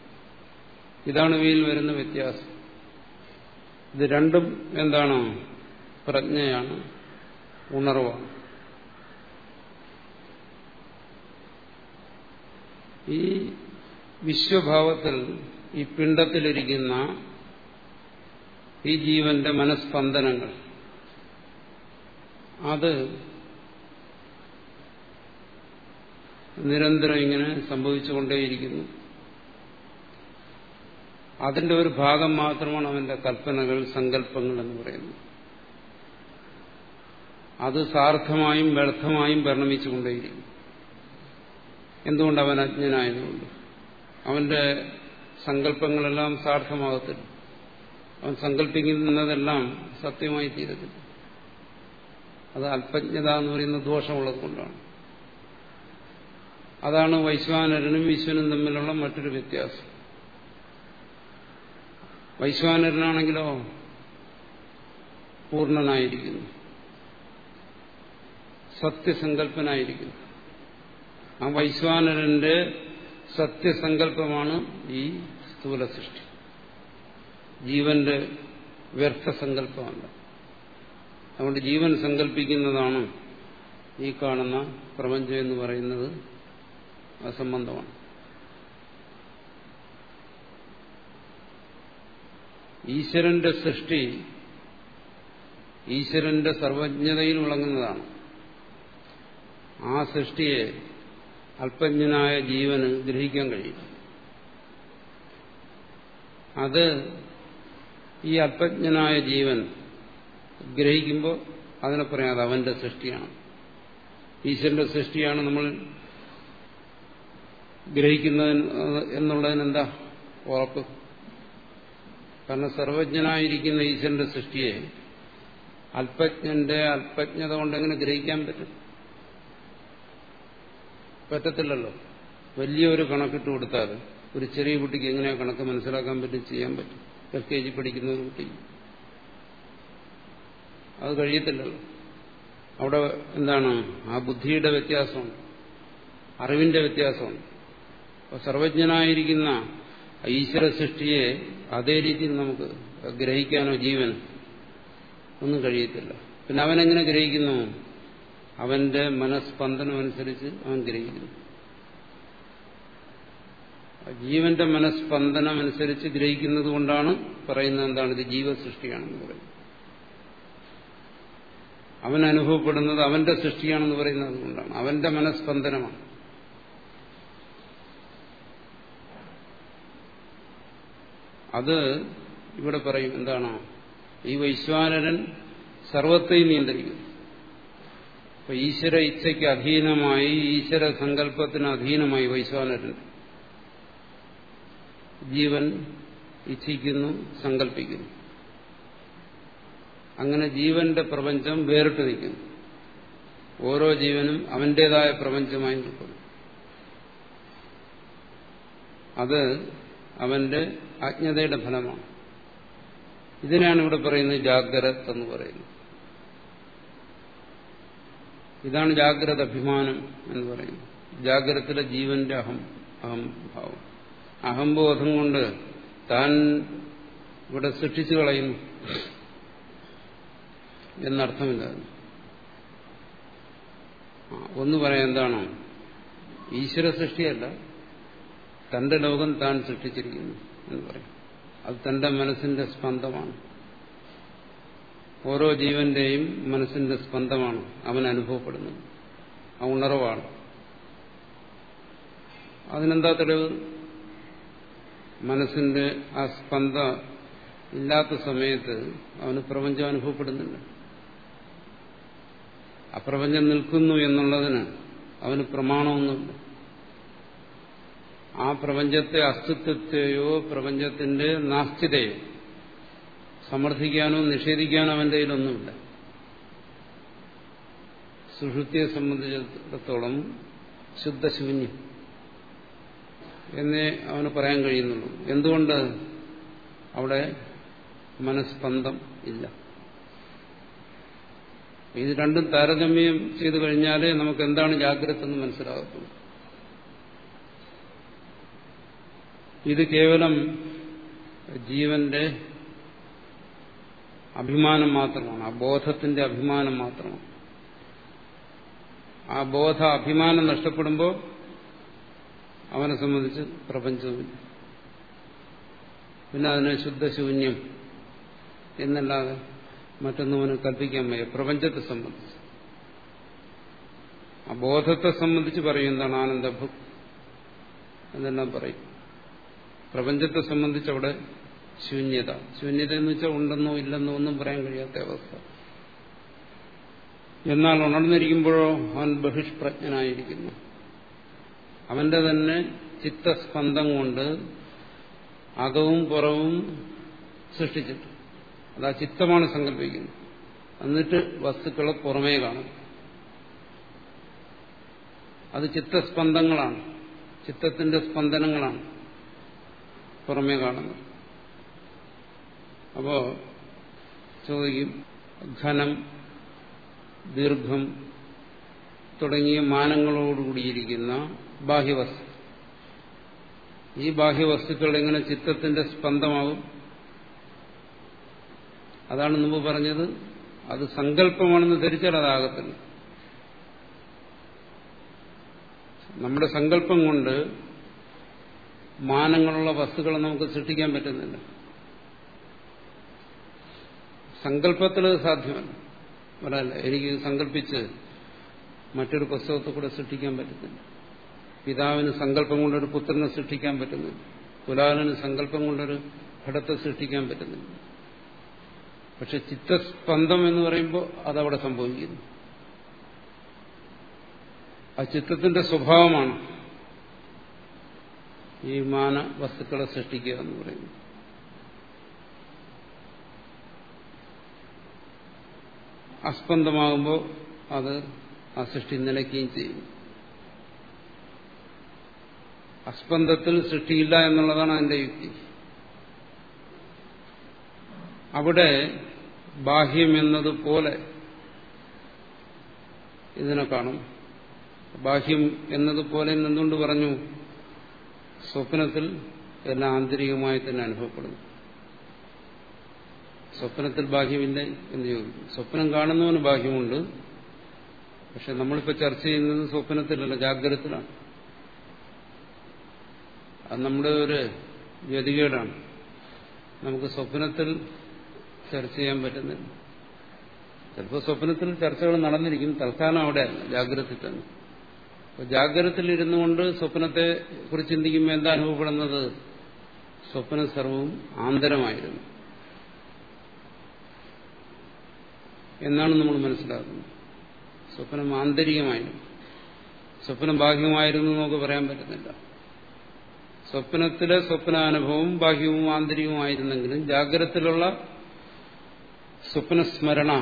ഇതാണ് ഇവയിൽ വരുന്ന വ്യത്യാസം. ഇത് രണ്ടും എന്താണ്? പ്രജ്ഞയാണ് ഉണർവാണ്. ഈ വിശ്വഭാവത്തിൽ ഈ പിണ്ടത്തിലിരിക്കുന്ന ഈ ജീവന്റെ മനസ്പന്ദനങ്ങൾ അത് നിരന്തരം ഇങ്ങനെ സംഭവിച്ചുകൊണ്ടേയിരിക്കുന്നു. അതിന്റെ ഒരു ഭാഗം മാത്രമാണ് അവന്റെ കൽപ്പനകൾ സങ്കല്പങ്ങൾ എന്ന് പറയുന്നത്. അത് സാർത്ഥമായും വ്യർത്ഥമായും പരിണമിച്ചുകൊണ്ടേയിരിക്കും എന്തുകൊണ്ട് അവൻ അജ്ഞനായതുകൊണ്ട്? അവന്റെ സങ്കല്പങ്ങളെല്ലാം സാർത്ഥമാകത്തില്ല. അവൻ സങ്കല്പിക്കുന്നതെല്ലാം സത്യമായി തീരത്തില്ല. അത് അല്പജ്ഞത എന്ന് പറയുന്ന ദോഷമുള്ളത് കൊണ്ടാണ്. അതാണ് വൈശ്വാനരനും വിശ്വനും തമ്മിലുള്ള മറ്റൊരു വ്യത്യാസം. വൈശ്വാനരനാണെങ്കിലോ പൂർണനായിരിക്കുന്നു. സത്യസങ്കല്പനായിരിക്കുന്നു. ആ വൈശ്വാനരന്റെ സത്യസങ്കല്പമാണ് ഈ സ്ഥൂല സൃഷ്ടി ജീവന്റെ വ്യർത്ഥസങ്കല്പമല്ല അതുകൊണ്ട് ജീവൻ സങ്കല്പിക്കുന്നതാണ് ഈ കാണുന്ന പ്രപഞ്ചം എന്ന് പറയുന്നത് അസംബന്ധമാണ് ഈശ്വരന്റെ സൃഷ്ടി ഈശ്വരന്റെ സർവജ്ഞതയിൽ വിളങ്ങുന്നതാണ്. ആ സൃഷ്ടിയെ അല്പജ്ഞനായ ജീവന് ഗ്രഹിക്കാൻ കഴിയും. അത് ഈ അല്പജ്ഞനായ ജീവൻ ഗ്രഹിക്കുമ്പോൾ അതിനെ പറയാതെ അവന്റെ സൃഷ്ടിയാണ്. ഈശ്വരന്റെ സൃഷ്ടിയാണ് നമ്മൾ ഗ്രഹിക്കുന്നതിന് എന്നുള്ളതിനെന്താ ഉറപ്പ്? കാരണം സർവജ്ഞനായിരിക്കുന്ന ഈശ്വരന്റെ സൃഷ്ടിയെ അല്പജ്ഞന്റെ അല്പജ്ഞത കൊണ്ട് എങ്ങനെ ഗ്രഹിക്കാൻ പറ്റും? പറ്റത്തില്ലല്ലോ. വലിയൊരു കണക്കിട്ട് കൊടുത്താൽ ഒരു ചെറിയ കുട്ടിക്ക് എങ്ങനെയാ കണക്ക് മനസ്സിലാക്കാൻ പറ്റും ചെയ്യാൻ പറ്റും? എൽ കെ ജി പഠിക്കുന്ന ഒരു കുട്ടി. അത് കഴിയത്തില്ലല്ലോ. അവിടെ എന്താണ്? ആ ബുദ്ധിയുടെ വ്യത്യാസമുണ്ട്. അറിവിന്റെ അപ്പൊ സർവജ്ഞനായിരിക്കുന്ന ഈശ്വര സൃഷ്ടിയെ അതേ രീതിയിൽ നമുക്ക് ഗ്രഹിക്കാനോ ജീവൻ ഒന്നും കഴിയത്തില്ല. പിന്നെ അവനെങ്ങനെ ഗ്രഹിക്കുന്നു? അവന്റെ മനസ്സ്പന്ദനമനുസരിച്ച് അവൻ ഗ്രഹിക്കുന്നു. ജീവന്റെ മനസ്സ്പന്ദനമനുസരിച്ച് ഗ്രഹിക്കുന്നത് കൊണ്ടാണ് പറയുന്നത് എന്താണ്? ഇത് ജീവസൃഷ്ടിയാണെന്ന് പറയുന്നത്. അവൻ അനുഭവപ്പെടുന്നത് അവന്റെ സൃഷ്ടിയാണെന്ന് പറയുന്നത് അതുകൊണ്ടാണ് അവന്റെ മനസ്പന്ദനമാണ്. അത് ഇവിടെ പറയും എന്താണ്? ഈ വൈശ്വാനരൻ സർവത്തെയും നിയന്ത്രിക്കുന്നു. അപ്പൊ ഈശ്വര ഇച്ഛയ്ക്ക് അധീനമായി ഈശ്വര സങ്കല്പത്തിന് അധീനമായി വൈശ്വാനരൻ. ജീവൻ ഇച്ഛിക്കുന്നു സങ്കല്പിക്കുന്നു. അങ്ങനെ ജീവന്റെ പ്രപഞ്ചം വേറിട്ട് നിൽക്കുന്നു. ഓരോ ജീവനും അവന്റേതായ പ്രപഞ്ചമായി നിൽക്കുന്നു. അത് അവന്റെ അജ്ഞതയുടെ ഫലമാണ്. ഇതിനാണ് ഇവിടെ പറയുന്നത് ജാഗ്രത എന്ന് പറയുന്നത്. ഇതാണ് ജാഗ്രത അഭിമാനം എന്ന് പറയുന്നത്. ജാഗ്രതയുടെ ജീവന്റെ അഹം അഹംഭാവം അഹംബോധം കൊണ്ട് താൻ ഇവിടെ സൃഷ്ടിച്ചു കളയുന്നു എന്നർത്ഥമില്ല ഒന്ന് പറയാൻ എന്താണോ? ഈശ്വര സൃഷ്ടിയല്ല തന്റെ ലോകം താൻ സൃഷ്ടിച്ചിരിക്കുന്നു. എന്ന് പറയും. അത് തന്റെ മനസ്സിന്റെ സ്പന്ദമാണ്. ഓരോ ജീവന്റെയും മനസ്സിന്റെ സ്പന്ദമാണ് അവൻ അനുഭവപ്പെടുന്നത്. ആ ഉണർവാണ്. അതിനെന്താ തെളിവ്? മനസ്സിന്റെ ആ സ്പന്ദ ഇല്ലാത്ത സമയത്ത് അവന് പ്രപഞ്ചം അനുഭവപ്പെടുന്നുണ്ട്. അപ്രപഞ്ചം നിൽക്കുന്നു എന്നുള്ളതിന് അവന് പ്രമാണമൊന്നുമില്ല. ആ പ്രപഞ്ചത്തെ അസ്തിത്വത്തെയോ പ്രപഞ്ചത്തിന്റെ നാസ്തികതയോ സമർത്ഥിക്കാനോ നിഷേധിക്കാനോ അവന്റെ കയ്യിലൊന്നുമില്ല. സുഷുതിയെ സംബന്ധിച്ചിടത്തോളം ശുദ്ധശൂന്യം എന്നേ അവന് പറയാൻ കഴിയുന്നുള്ളൂ. എന്തുകൊണ്ട് അവിടെ മനസ്സ്പന്ദം ഇല്ല? ഇത് രണ്ടും താരതമ്യം ചെയ്തു കഴിഞ്ഞാലേ നമുക്ക് എന്താണ് ജാഗ്രത എന്ന് മനസ്സിലാകത്തുള്ളൂ. ഇത് കേവലം ജീവന്റെ അഭിമാനം മാത്രമാണ് ആ ബോധത്തിന്റെ അഭിമാനം മാത്രമാണ്. ആ ബോധ അഭിമാനം നഷ്ടപ്പെടുമ്പോൾ അവനെ സംബന്ധിച്ച് പ്രപഞ്ചമില്ല പിന്നെ അതിനെ ശുദ്ധശൂന്യം എന്നല്ലാതെ മറ്റൊന്നും അവന് കൽപ്പിക്കാൻ വയ്യ പ്രപഞ്ചത്തെ സംബന്ധിച്ച്. ആ ബോധത്തെ സംബന്ധിച്ച് പറയും എന്താണ് ആനന്ദഭുക് എന്നെല്ലാം പറയും. പ്രപഞ്ചത്തെ സംബന്ധിച്ച് അവിടെ ശൂന്യത. ശൂന്യത എന്ന് വെച്ചാൽ ഉണ്ടെന്നോ ഇല്ലെന്നോ ഒന്നും പറയാൻ കഴിയാത്ത അവസ്ഥ. എന്നാൽ ഉണർന്നിരിക്കുമ്പോഴോ അവൻ ബഹിഷ്പ്രജ്ഞനായിരിക്കുന്നു. അവന്റെ തന്നെ ചിത്തസ്പന്ദം കൊണ്ട് അകവും പുറവും സൃഷ്ടിച്ചിട്ട്. അത് ആ ചിത്തമാണ് സങ്കല്പിക്കുന്നത്. എന്നിട്ട് വസ്തുക്കളെ പുറമേ കാണും. അത് ചിത്തസ്പന്ദങ്ങളാണ്. ചിത്തത്തിന്റെ സ്പന്ദനങ്ങളാണ്. പുറമേ കാണുന്നു. അപ്പോ ചോദിക്കും ഘനം ദീർഘം തുടങ്ങിയ മാനങ്ങളോടുകൂടിയിരിക്കുന്ന ബാഹ്യവസ്തു. ഈ ബാഹ്യവസ്തുക്കൾ എങ്ങനെ ചിത്തത്തിന്റെ സ്പന്ദമാവും. അതാണ് മുമ്പ് പറഞ്ഞത്. അത് സങ്കല്പമാണെന്ന് ധരിച്ചാൽ അതാകത്തില്ല നമ്മുടെ സങ്കല്പം കൊണ്ട് മാനങ്ങളുള്ള വസ്തുക്കളെ നമുക്ക് സൃഷ്ടിക്കാൻ പറ്റുന്നില്ല. സങ്കല്പത്തിൽ സാധ്യമല്ല. ഒരല്ല എനിക്ക് സങ്കല്പിച്ച് മറ്റൊരു പുസ്തകത്തെ കൂടെ സൃഷ്ടിക്കാൻ പറ്റുന്നില്ല. പിതാവിന് സങ്കല്പം കൊണ്ടൊരു പുത്രനെ സൃഷ്ടിക്കാൻ പറ്റുന്നില്ല. കുലാലന് സങ്കല്പം കൊണ്ടൊരു ഘടത്തെ സൃഷ്ടിക്കാൻ പറ്റുന്നില്ല. പക്ഷെ ചിത്തസ്പന്ദം എന്ന് പറയുമ്പോൾ അതവിടെ സംഭവിക്കുന്നു. ആ ചിത്രത്തിന്റെ സ്വഭാവമാണ് ഈ മാന വസ്തുക്കളെ സൃഷ്ടിക്കുക എന്ന് പറയുന്നു. അസ്പന്ദമാകുമ്പോൾ അത് ആ സൃഷ്ടി നിലയ്ക്കുകയും ചെയ്യും. അസ്പന്ദത്തിൽ സൃഷ്ടിയില്ല എന്നുള്ളതാണ് അതിന്റെ യുക്തി. അവിടെ ബാഹ്യം എന്നതുപോലെ ഇതിനെ കാണും. ബാഹ്യം എന്നതുപോലെ നിന്നുകൊണ്ട് പറഞ്ഞു? സ്വപ്നത്തിൽ എല്ലാം ആന്തരികമായി തന്നെ അനുഭവപ്പെടുന്നു. സ്വപ്നത്തിൽ ബാഹ്യമില്ല എന്ന് ചോദിക്കും സ്വപ്നം കാണുന്നവന് ബാഹ്യമുണ്ട് പക്ഷെ നമ്മളിപ്പോൾ ചർച്ച ചെയ്യുന്നത് സ്വപ്നത്തിലല്ല ജാഗ്രതത്തിലാണ്. അത് നമ്മുടെ ഒരു ഗതികേടാണ്. നമുക്ക് സ്വപ്നത്തിൽ ചർച്ച ചെയ്യാൻ പറ്റുന്നില്ല. ചിലപ്പോൾ സ്വപ്നത്തിൽ ചർച്ചകൾ നടന്നിരിക്കും. തൽക്കാലം അവിടെ ജാഗ്രത തന്നെ. ജാഗ്രതത്തിൽ കൊണ്ട് സ്വപ്നത്തെ കുറിച്ച് ചിന്തിക്കുമ്പോൾ എന്താ അനുഭവപ്പെടുന്നത്? സ്വപ്നം സർവവും ആന്തരമായിരുന്നു. എന്നാണ് നമ്മൾ മനസ്സിലാക്കുന്നത്. സ്വപ്നം ആന്തരികമായിരുന്നു. സ്വപ്നം ബാഹ്യമായിരുന്നു നമുക്ക് പറയാൻ പറ്റുന്നില്ല. സ്വപ്നത്തിലെ സ്വപ്നാനുഭവം ബാഹ്യവും ആന്തരികവുമായിരുന്നെങ്കിലും ജാഗ്രതത്തിലുള്ള സ്വപ്നസ്മരണ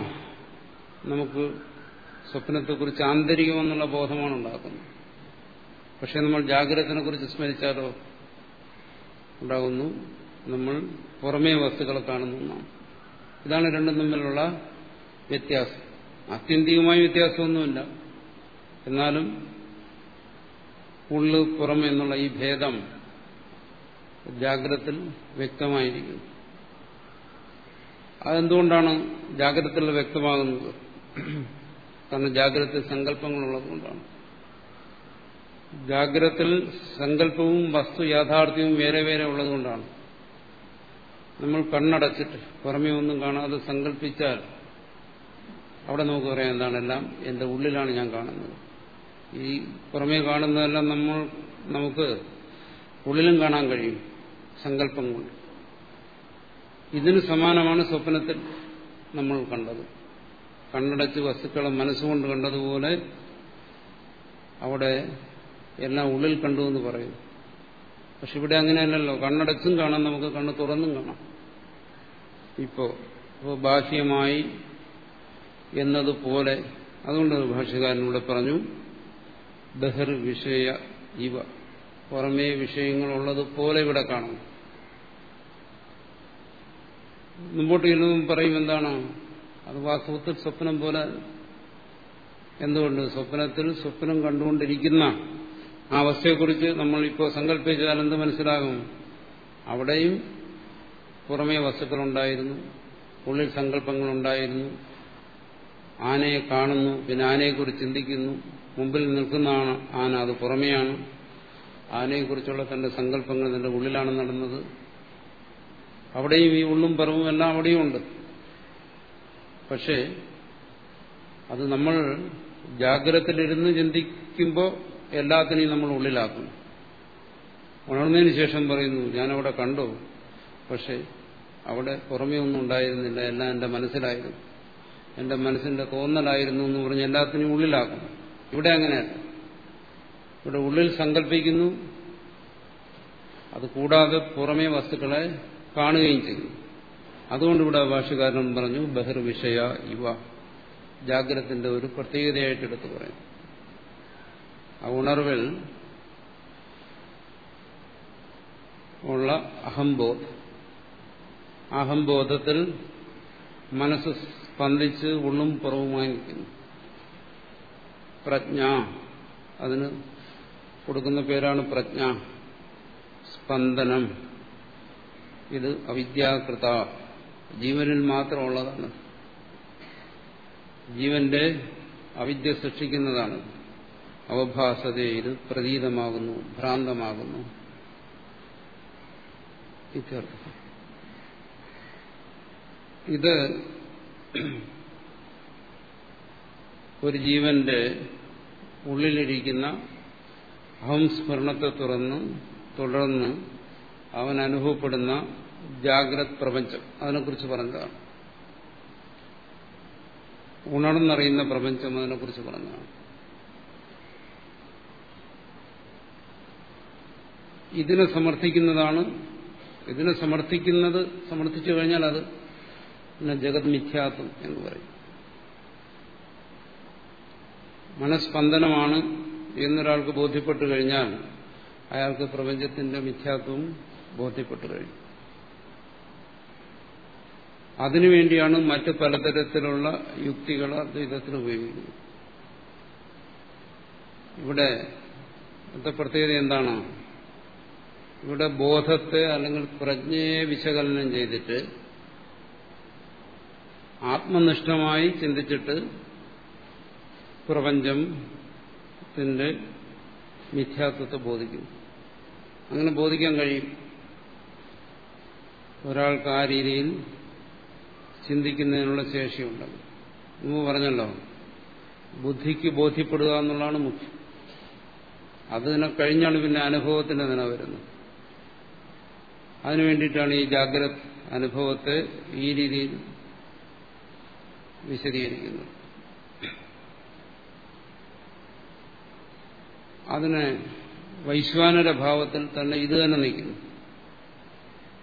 നമുക്ക് സ്വപ്നത്തെക്കുറിച്ച് ആന്തരികമെന്നുള്ള ബോധമാണ് ഉണ്ടാക്കുന്നത്. പക്ഷെ നമ്മൾ ജാഗ്രതത്തിനെ കുറിച്ച് സ്മരിച്ചാലോ? ഉണ്ടാകുന്നു. നമ്മൾ പുറമേ വസ്തുക്കളെ കാണുന്നു ഇതാണ് രണ്ടും തമ്മിലുള്ള വ്യത്യാസം. ആത്യന്തികമായ വ്യത്യാസമൊന്നുമില്ല. എന്നാലും ഉള്ളു പുറമെ എന്നുള്ള ഈ ഭേദം ജാഗ്രതത്തിൽ വ്യക്തമായിരിക്കുന്നു. അതെന്തുകൊണ്ടാണ് ജാഗ്രതത്തിൽ വ്യക്തമാകുന്നത്? കാരണം ജാഗ്രത സങ്കല്പങ്ങളുള്ളതുകൊണ്ടാണ് ജാഗ്രതത്തിൽ സങ്കല്പവും വസ്തു യാഥാർത്ഥ്യവും വേറെ വേറെ ഉള്ളതുകൊണ്ടാണ് നമ്മൾ കണ്ണടച്ചിട്ട് പുറമേ ഒന്നും കാണാതെ സങ്കല്പിച്ചാൽ അവിടെ നമുക്ക് പറയാം എന്താണ് എല്ലാം എന്റെ ഉള്ളിലാണ് ഞാൻ കാണുന്നത്. ഈ പുറമേ കാണുന്നതെല്ലാം നമ്മൾ നമുക്ക് ഉള്ളിലും കാണാൻ കഴിയും സങ്കല്പം കൊണ്ട്. ഇതിന് സമാനമാണ് സ്വപ്നത്തിൽ നമ്മൾ കണ്ടത്. കണ്ണടച്ച് വസ്തുക്കളെ മനസ്സുകൊണ്ട് കണ്ടതുപോലെ അവിടെ എല്ലാം ഉള്ളിൽ കണ്ടു എന്ന് പറയുന്നു പക്ഷെ ഇവിടെ അങ്ങനെയല്ലല്ലോ. കണ്ണടച്ചും കാണാം നമുക്ക് കണ്ണ് തുറന്നും കാണാം. ഇപ്പോ ഇപ്പോൾ ബാഹ്യമായി എന്നതുപോലെ അതുകൊണ്ട് ഭാഷ്യകാരനൂടെ പറഞ്ഞു ബഹർ വിഷയ ഇവ. പുറമേ വിഷയങ്ങളുള്ളതുപോലെ ഇവിടെ കാണും മുമ്പോട്ട് ചെല്ലുമ്പോൾ പറയും എന്താണ്? അത് വാസ്തവത്തിൽ സ്വപ്നം പോലെ എന്തുകൊണ്ട്? സ്വപ്നത്തിൽ സ്വപ്നം കണ്ടുകൊണ്ടിരിക്കുന്ന ആ അവസ്ഥയെക്കുറിച്ച് നമ്മൾ ഇപ്പോൾ സങ്കല്പിച്ചാൽ എന്ത് മനസ്സിലാകും? അവിടെയും പുറമേ വസ്തുക്കളുണ്ടായിരുന്നു ഉള്ളിൽ സങ്കല്പങ്ങളുണ്ടായിരുന്നു ആനയെ കാണുന്നു പിന്നെ ആനയെക്കുറിച്ച് ചിന്തിക്കുന്നു മുമ്പിൽ നിൽക്കുന്ന ആന അത് പുറമെയാണ്. ആനയെക്കുറിച്ചുള്ള തന്റെ സങ്കല്പങ്ങൾ തന്റെ ഉള്ളിലാണ് നടന്നത്. അവിടെയും ഈ ഉള്ളും പറവും എല്ലാം അവിടെയും ഉണ്ട് പക്ഷേ അത് നമ്മൾ ജാഗ്രതത്തിലിരുന്ന് ചിന്തിക്കുമ്പോൾ എല്ലാത്തിനെയും നമ്മൾ ഉള്ളിലാക്കുന്നു ഉണർന്നതിന് ശേഷം പറയുന്നു ഞാനവിടെ കണ്ടു പക്ഷേ അവിടെ പുറമേ ഒന്നും ഉണ്ടായിരുന്നില്ല എല്ലാം എന്റെ മനസ്സിലായിരുന്നു. എന്റെ മനസ്സിന്റെ തോന്നലായിരുന്നു എന്ന് പറഞ്ഞ് എല്ലാത്തിനെയും ഉള്ളിലാക്കുന്നു ഇവിടെ അങ്ങനെയല്ല. ഇവിടെ ഉള്ളിൽ സങ്കല്പിക്കുന്നു അത് കൂടാതെ പുറമേ വസ്തുക്കളെ കാണുകയും ചെയ്യുന്നു. അതുകൊണ്ട് ഇവിടെ ഭാഷകാരൻ പറഞ്ഞു ബഹിർവിഷയ ഇവ. ജാഗ്രതത്തിന്റെ ഒരു പ്രത്യേകതയായിട്ട് എടുത്തു പറയും. ആ ഉണർവിൽ ഉള്ള അഹംബോധ. അഹംബോധത്തിൽ മനസ്സ് സ്പന്ദിച്ച് ഉള്ളും പുറവുമായി നിൽക്കുന്നു പ്രജ്ഞ അതിന് കൊടുക്കുന്ന പേരാണ് പ്രജ്ഞ. സ്പന്ദനം. ഇത് അവിദ്യാകൃത. ജീവനിൽ മാത്രമുള്ളതാണ്. ജീവന്റെ അവിദ്യ സൃഷ്ടിക്കുന്നതാണ്. അവഭാസതയിൽ പ്രതീതമാകുന്നു ഭ്രാന്തമാകുന്നു. ഇത് ഒരു ജീവന്റെ ഉള്ളിലിരിക്കുന്ന അഹംസ്മരണത്തെ തുറന്ന് തുടർന്ന് അവൻ അനുഭവപ്പെടുന്ന ജാഗ്രത് പ്രപഞ്ചം. അതിനെക്കുറിച്ച് പറഞ്ഞതാണ്. ഉണർന്നറിയുന്ന പ്രപഞ്ചം അതിനെക്കുറിച്ച് പറഞ്ഞതാണ്. ഇതിനെ സമർത്ഥിക്കുന്നതാണ്. ഇതിനെ സമർത്ഥിക്കുന്നത് സമർത്ഥിച്ചു കഴിഞ്ഞാൽ അത് പിന്നെ ജഗത് മിഥ്യാത്വം എന്ന് പറയും. മനസ്സ്പന്ദനമാണ് എന്നൊരാൾക്ക് ബോധ്യപ്പെട്ടു കഴിഞ്ഞാൽ അയാൾക്ക് പ്രപഞ്ചത്തിന്റെ മിഥ്യാത്വം ബോധ്യപ്പെട്ടു കഴിഞ്ഞു. അതിനുവേണ്ടിയാണ് മറ്റ് പലതരത്തിലുള്ള യുക്തികൾ അദ്വൈതത്തിൽ ഉപയോഗിക്കുന്നത്. ഇവിടെ പ്രത്യേകത എന്താണ്? ഇവിടെ ബോധത്തെ അല്ലെങ്കിൽ പ്രജ്ഞയെ വിശകലനം ചെയ്തിട്ട് ആത്മനിഷ്ഠമായി ചിന്തിച്ചിട്ട് പ്രപഞ്ചത്തിന്റെ മിഥ്യാത്വത്തെ ബോധിക്കും. അങ്ങനെ ബോധിക്കാൻ കഴിയും. ഒരാൾക്ക് ആ രീതിയിൽ ചിന്തിക്കുന്നതിനുള്ള ശേഷിയുണ്ടത്. മുമ്പ് പറഞ്ഞല്ലോ ബുദ്ധിക്ക് ബോധ്യപ്പെടുക എന്നുള്ളതാണ് മുഖ്യം. അതിനെ കഴിഞ്ഞാണ് പിന്നെ അനുഭവത്തിന് നില വരുന്നത്. അതിനു വേണ്ടിയിട്ടാണ് ഈ ജാഗ്രത അനുഭവത്തെ ഈ രീതിയിൽ വിശദീകരിക്കുന്നത്. അതിനെ വൈശ്വാനര ഭാവത്തിൽ തന്നെ ഇത് തന്നെ നിൽക്കുന്നു.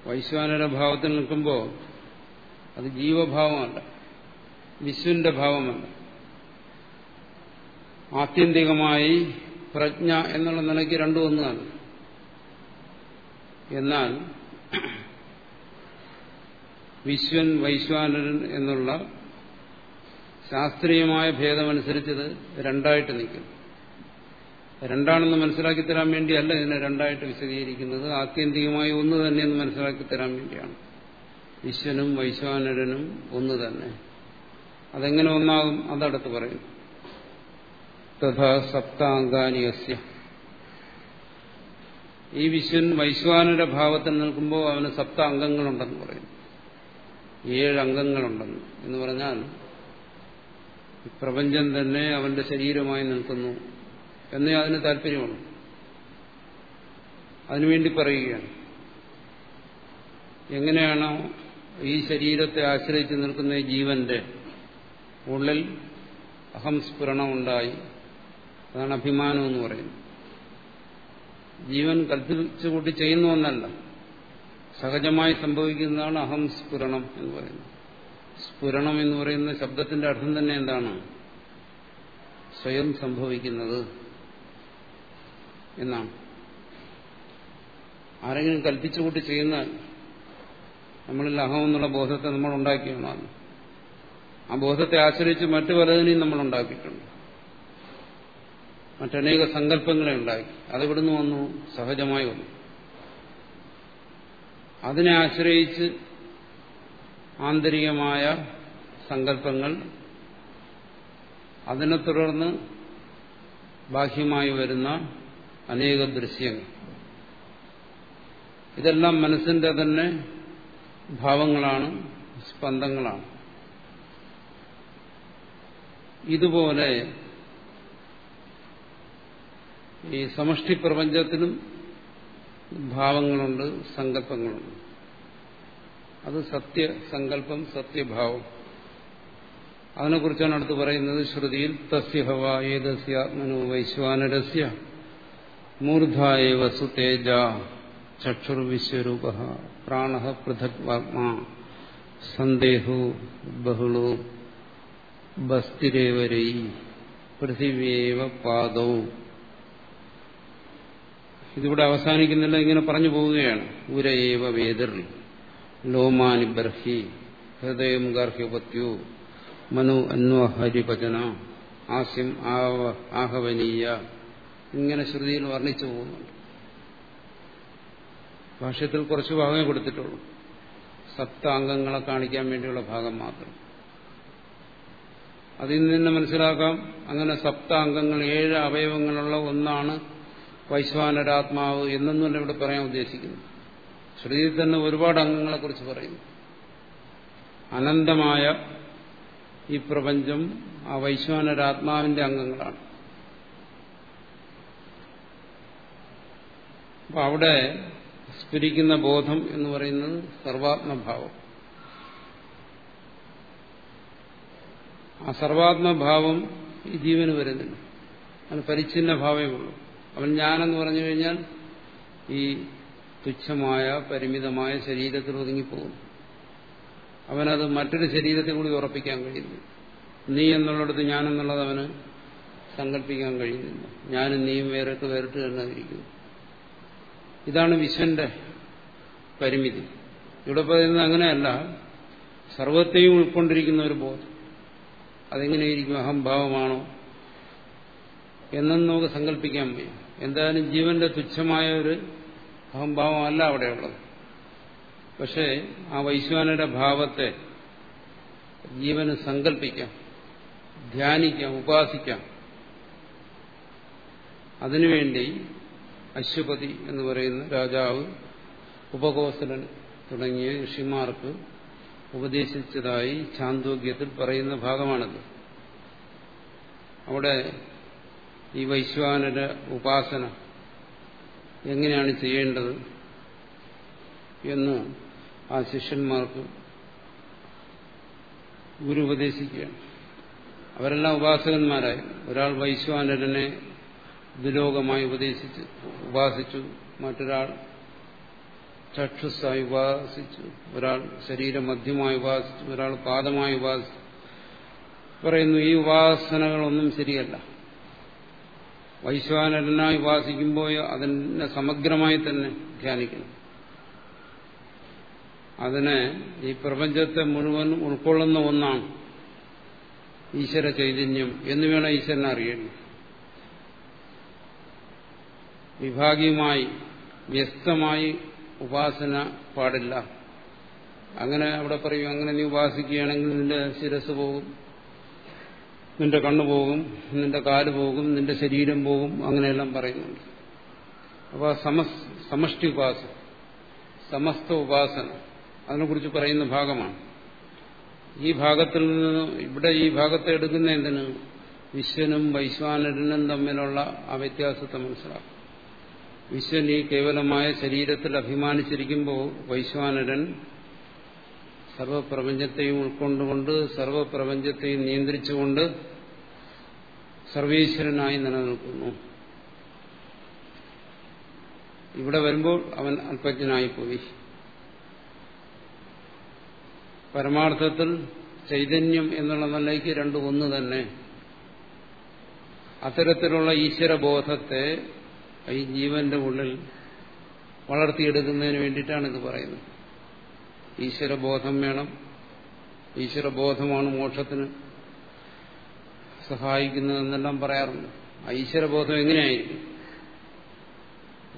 വൈശ്വാനര ഭാവത്തിൽ നിൽക്കുമ്പോൾ അത് ജീവഭാവമല്ല. വിശ്വന്റെ ഭാവമല്ല. ആത്യന്തികമായി പ്രജ്ഞ എന്നുള്ള നിലയ്ക്ക് രണ്ടു ഒന്നാണ്. എന്നാൽ വിശ്വൻ വൈശ്വാനരൻ എന്നുള്ള ശാസ്ത്രീയമായ ഭേദമനുസരിച്ചത് രണ്ടായിട്ട് നിൽക്കും രണ്ടാണെന്ന് മനസ്സിലാക്കി തരാൻ വേണ്ടിയല്ല ഇതിനെ രണ്ടായിട്ട് വിശദീകരിക്കുന്നത്. ആത്യന്തികമായി ഒന്ന് തന്നെയെന്ന് മനസ്സിലാക്കി തരാൻ വേണ്ടിയാണ്. വിശ്വനും വൈശ്വാനരനും ഒന്ന് തന്നെ. അതെങ്ങനെ ഒന്നാകും? അതടുത്ത് പറയും. തഥാ സപ്താംഗാനി അസ്യ. ഈ വിശ്വൻ വൈശ്വാനര ഭാവത്തിൽ നിൽക്കുമ്പോൾ അവന് സപ്ത അംഗങ്ങളുണ്ടെന്ന് പറയും. ഏഴ് അംഗങ്ങളുണ്ടെന്ന് എന്ന് പറഞ്ഞാൽ പ്രപഞ്ചം തന്നെ അവന്റെ ശരീരമായി നിൽക്കുന്നു. എന്നേ അതിന് താല്പര്യമുള്ളൂ. അതിനുവേണ്ടി പറയുകയാണ്. എങ്ങനെയാണോ ഈ ശരീരത്തെ ആശ്രയിച്ച് നിൽക്കുന്ന ജീവന്റെ ഉള്ളിൽ അഹംസ്ഫുരണം ഉണ്ടായി അതാണ് അഭിമാനം എന്ന് പറയുന്നത്. ജീവൻ കൽപ്പിച്ചുകൂട്ടി ചെയ്യുന്ന ഒന്നല്ല. സഹജമായി സംഭവിക്കുന്നതാണ് അഹംസ്ഫുരണം എന്ന് പറയുന്നത്. സ്ഫുരണം എന്ന് പറയുന്ന ശബ്ദത്തിന്റെ അർത്ഥം തന്നെ എന്താണ്? സ്വയം സംഭവിക്കുന്നത് എന്നാണ്. ആരെങ്കിലും കൽപ്പിച്ചുകൂട്ടി ചെയ്യുന്ന നമ്മളിൽ അഹം എന്നുള്ള ബോധത്തെ നമ്മൾ ഉണ്ടാക്കിയാണ് ആ ബോധത്തെ ആശ്രയിച്ച് മറ്റു പലതിനെയും നമ്മൾ ഉണ്ടാക്കിയിട്ടുണ്ട്. മറ്റനേക സങ്കല്പങ്ങളെ ഉണ്ടാക്കി. അതിവിടുന്ന് വന്നു സഹജമായി വന്നു. അതിനെ ആശ്രയിച്ച് ആന്തരികമായ സങ്കല്പങ്ങൾ അതിനെ തുടർന്ന് ബാഹ്യമായി വരുന്ന അനേക ദൃശ്യങ്ങൾ. ഇതെല്ലാം മനസ്സിന്റെ തന്നെ ഭാവങ്ങളാണ് സ്പന്ദങ്ങളാണ്. ഇതുപോലെ ഈ സമഷ്ടി പ്രപഞ്ചത്തിനും ഭാവങ്ങളുണ്ട് സങ്കല്പങ്ങളുണ്ട്. അത് സത്യസങ്കല്പം സത്യഭാവം. അതിനെക്കുറിച്ചാണ് അടുത്ത് പറയുന്നത് ശ്രുതിയിൽ തസ്യഹവ ഏതസ്യാത്മനോ വൈശ്വാനരസ്യ മൂർധായവ സുതേജ ചക്ഷുർവിശ്വരൂപ പ്രാണ പൃഥക്വാത്മാ സന്ദേഹോ ബഹുളോ ബസ്തിരേവരൈ പൃഥിവ്യേവ പാദൗ ഇതിവിടെ അവസാനിക്കുന്നില്ല ഇങ്ങനെ പറഞ്ഞു പോവുകയാണ്. ഉരയേവ വേദർ ലോമാനി ബർഹി ഹൃദയം ഗാർഹ്യപത്യു മനു അന്വഹരിഭജന ആസ്യം ആഹവനീയ ഇങ്ങനെ ശ്രുതിയിൽ വർണിച്ചു പോകുന്നുണ്ട്. ഭാഷ്യത്തിൽ കുറച്ച് ഭാഗമേ കൊടുത്തിട്ടുള്ളൂ. സപ്താംഗങ്ങളെ കാണിക്കാൻ വേണ്ടിയുള്ള ഭാഗം മാത്രം. അതിൽ നിന്ന് മനസ്സിലാക്കാം അങ്ങനെ സപ്താംഗങ്ങൾ ഏഴ് അവയവങ്ങളുള്ള ഒന്നാണ് വൈശ്വാനരാത്മാവ് എന്നൊന്നും ഇവിടെ പറയാൻ ഉദ്ദേശിക്കുന്നു ശ്രുതിയിൽ തന്നെ ഒരുപാട് അംഗങ്ങളെക്കുറിച്ച് പറയുന്നു അനന്തമായ ഈ പ്രപഞ്ചം ആ വൈശ്വാനരാത്മാവിന്റെ അംഗങ്ങളാണ്. അപ്പൊ അവിടെ സ്ഫുരിക്കുന്ന ബോധം എന്ന് പറയുന്നത് സർവാത്മഭാവം. ആ സർവാത്മഭാവം ഈ ജീവന് വരുന്നില്ല. അതിന് പരിച്ഛിന്ന ഭാവമേ ഉള്ളൂ. അവൻ ഞാനെന്ന് പറഞ്ഞു കഴിഞ്ഞാൽ ഈ തുച്ഛമായ പരിമിതമായ ശരീരത്തിൽ ഒതുങ്ങിപ്പോകും. അവനത് മറ്റൊരു ശരീരത്തിൽ കൂടി ഉറപ്പിക്കാൻ കഴിയുന്നു നീ എന്നുള്ളിടത്ത് ഞാനെന്നുള്ളത് അവന് സങ്കല്പിക്കാൻ കഴിയുന്നില്ല. ഞാനും നീയും വേറൊക്കെ വേറിട്ട് തന്നെ ഇരിക്കുന്നു ഇതാണ് വിശ്വന്റെ പരിമിതി. ഇവിടെ പറയുന്നത് അങ്ങനെയല്ല. സർവത്തെയും ഉൾക്കൊണ്ടിരിക്കുന്ന ഒരു ബോധം. അതെങ്ങനെയിരിക്കും? അഹംഭാവമാണോ എന്നും നമുക്ക് സങ്കല്പിക്കാൻ വയ്യ. എന്തായാലും ജീവന്റെ തുച്ഛമായ ഒരു അഹംഭാവമല്ല അവിടെയുള്ളത്. പക്ഷേ ആ വൈശ്വാനയുടെ ഭാവത്തെ ജീവന് സങ്കല്പിക്കാം ധ്യാനിക്കാം ഉപാസിക്കാം. അതിനുവേണ്ടി അശ്വപതി എന്ന് പറയുന്ന രാജാവ് ഉപകോസലൻ തുടങ്ങിയ ഋഷിമാർക്ക് ഉപദേശിച്ചതായി ചാന്തോഗ്യത്തിൽ പറയുന്ന ഭാഗമാണത്. അവിടെ ഈ വൈശ്വാനര ഉപാസന എങ്ങനെയാണ് ചെയ്യേണ്ടത് എന്ന് ആ ശിഷ്യന്മാർക്ക് ഗുരു ഉപദേശിക്കുകയാണ്. അവരെല്ലാം ഉപാസകന്മാരായി. ഒരാൾ വൈശ്വാനരനെ ദുലോകമായി ഉപദേശിച്ച് ഉപാസിച്ചു മറ്റൊരാൾ ചക്ഷുസ്സായി ഉപാസിച്ചു ഒരാൾ ശരീരമധ്യമായി ഉപാസിച്ചു ഒരാൾ പാദമായി ഉപാസിച്ചു പറയുന്നു ഈ ഉപാസനകളൊന്നും ശരിയല്ല. വൈശ്വാനരനായി ഉപാസിക്കുമ്പോൾ അതിനെ സമഗ്രമായി തന്നെ ധ്യാനിക്കണം. അതിനെ ഈ പ്രപഞ്ചത്തെ മുഴുവൻ ഉൾക്കൊള്ളുന്ന ഒന്നാണ് ഈശ്വര ചൈതന്യം എന്ന് വേണം ഈശ്വരനെ അറിയേണ്ടത്. വിഭാഗീയമായി വ്യസ്തമായി ഉപാസന പാടില്ല. അങ്ങനെ അവിടെ പറയും അങ്ങനെ നീ ഉപാസിക്കുകയാണെങ്കിൽ നിന്റെ ശിരസ് പോകും നിന്റെ കണ്ണ് പോകും നിന്റെ കാൽ പോകും നിന്റെ ശരീരം പോകും അങ്ങനെയെല്ലാം പറയുന്നുണ്ട്. അപ്പോൾ സമഷ്ടി ഉപാസന സമസ്ത ഉപാസന അതിനെക്കുറിച്ച് പറയുന്ന ഭാഗമാണ്. ഈ ഭാഗത്തിൽ നിന്ന് ഇവിടെ ഈ ഭാഗത്തെ എടുക്കുന്ന എന്തിന്? വിശ്വനും വൈശ്വാനരനും തമ്മിലുള്ള ആ വ്യത്യാസത്തെ മനസ്സിലാക്കും വിശ്വൻ ഈ കേവലമായ ശരീരത്തിൽ അഭിമാനിച്ചിരിക്കുമ്പോൾ വൈശ്വാനരൻ സർവപ്രപഞ്ചത്തെയും ഉൾക്കൊണ്ടുകൊണ്ട് സർവപ്രപഞ്ചത്തെയും നിയന്ത്രിച്ചുകൊണ്ട് സർവീശ്വരനായി നിലനിൽക്കുന്നു. ഇവിടെ വരുമ്പോൾ അവൻ അല്പജ്ഞനായിപ്പോയി. പരമാർത്ഥത്തിൽ ചൈതന്യം എന്നുള്ള നിലയ്ക്ക് രണ്ടും ഒന്ന് തന്നെ. അത്തരത്തിലുള്ള ഈശ്വരബോധത്തെ ഈ ജീവന്റെ ഉള്ളിൽ വളർത്തിയെടുക്കുന്നതിന് വേണ്ടിയിട്ടാണ് ഇത് പറയുന്നത്. ഈശ്വരബോധം വേണം. ഈശ്വരബോധമാണ് മോക്ഷത്തിന് സഹായിക്കുന്നതെന്നെല്ലാം പറയാറുണ്ട്. ഈശ്വരബോധം എങ്ങനെയായിരിക്കും?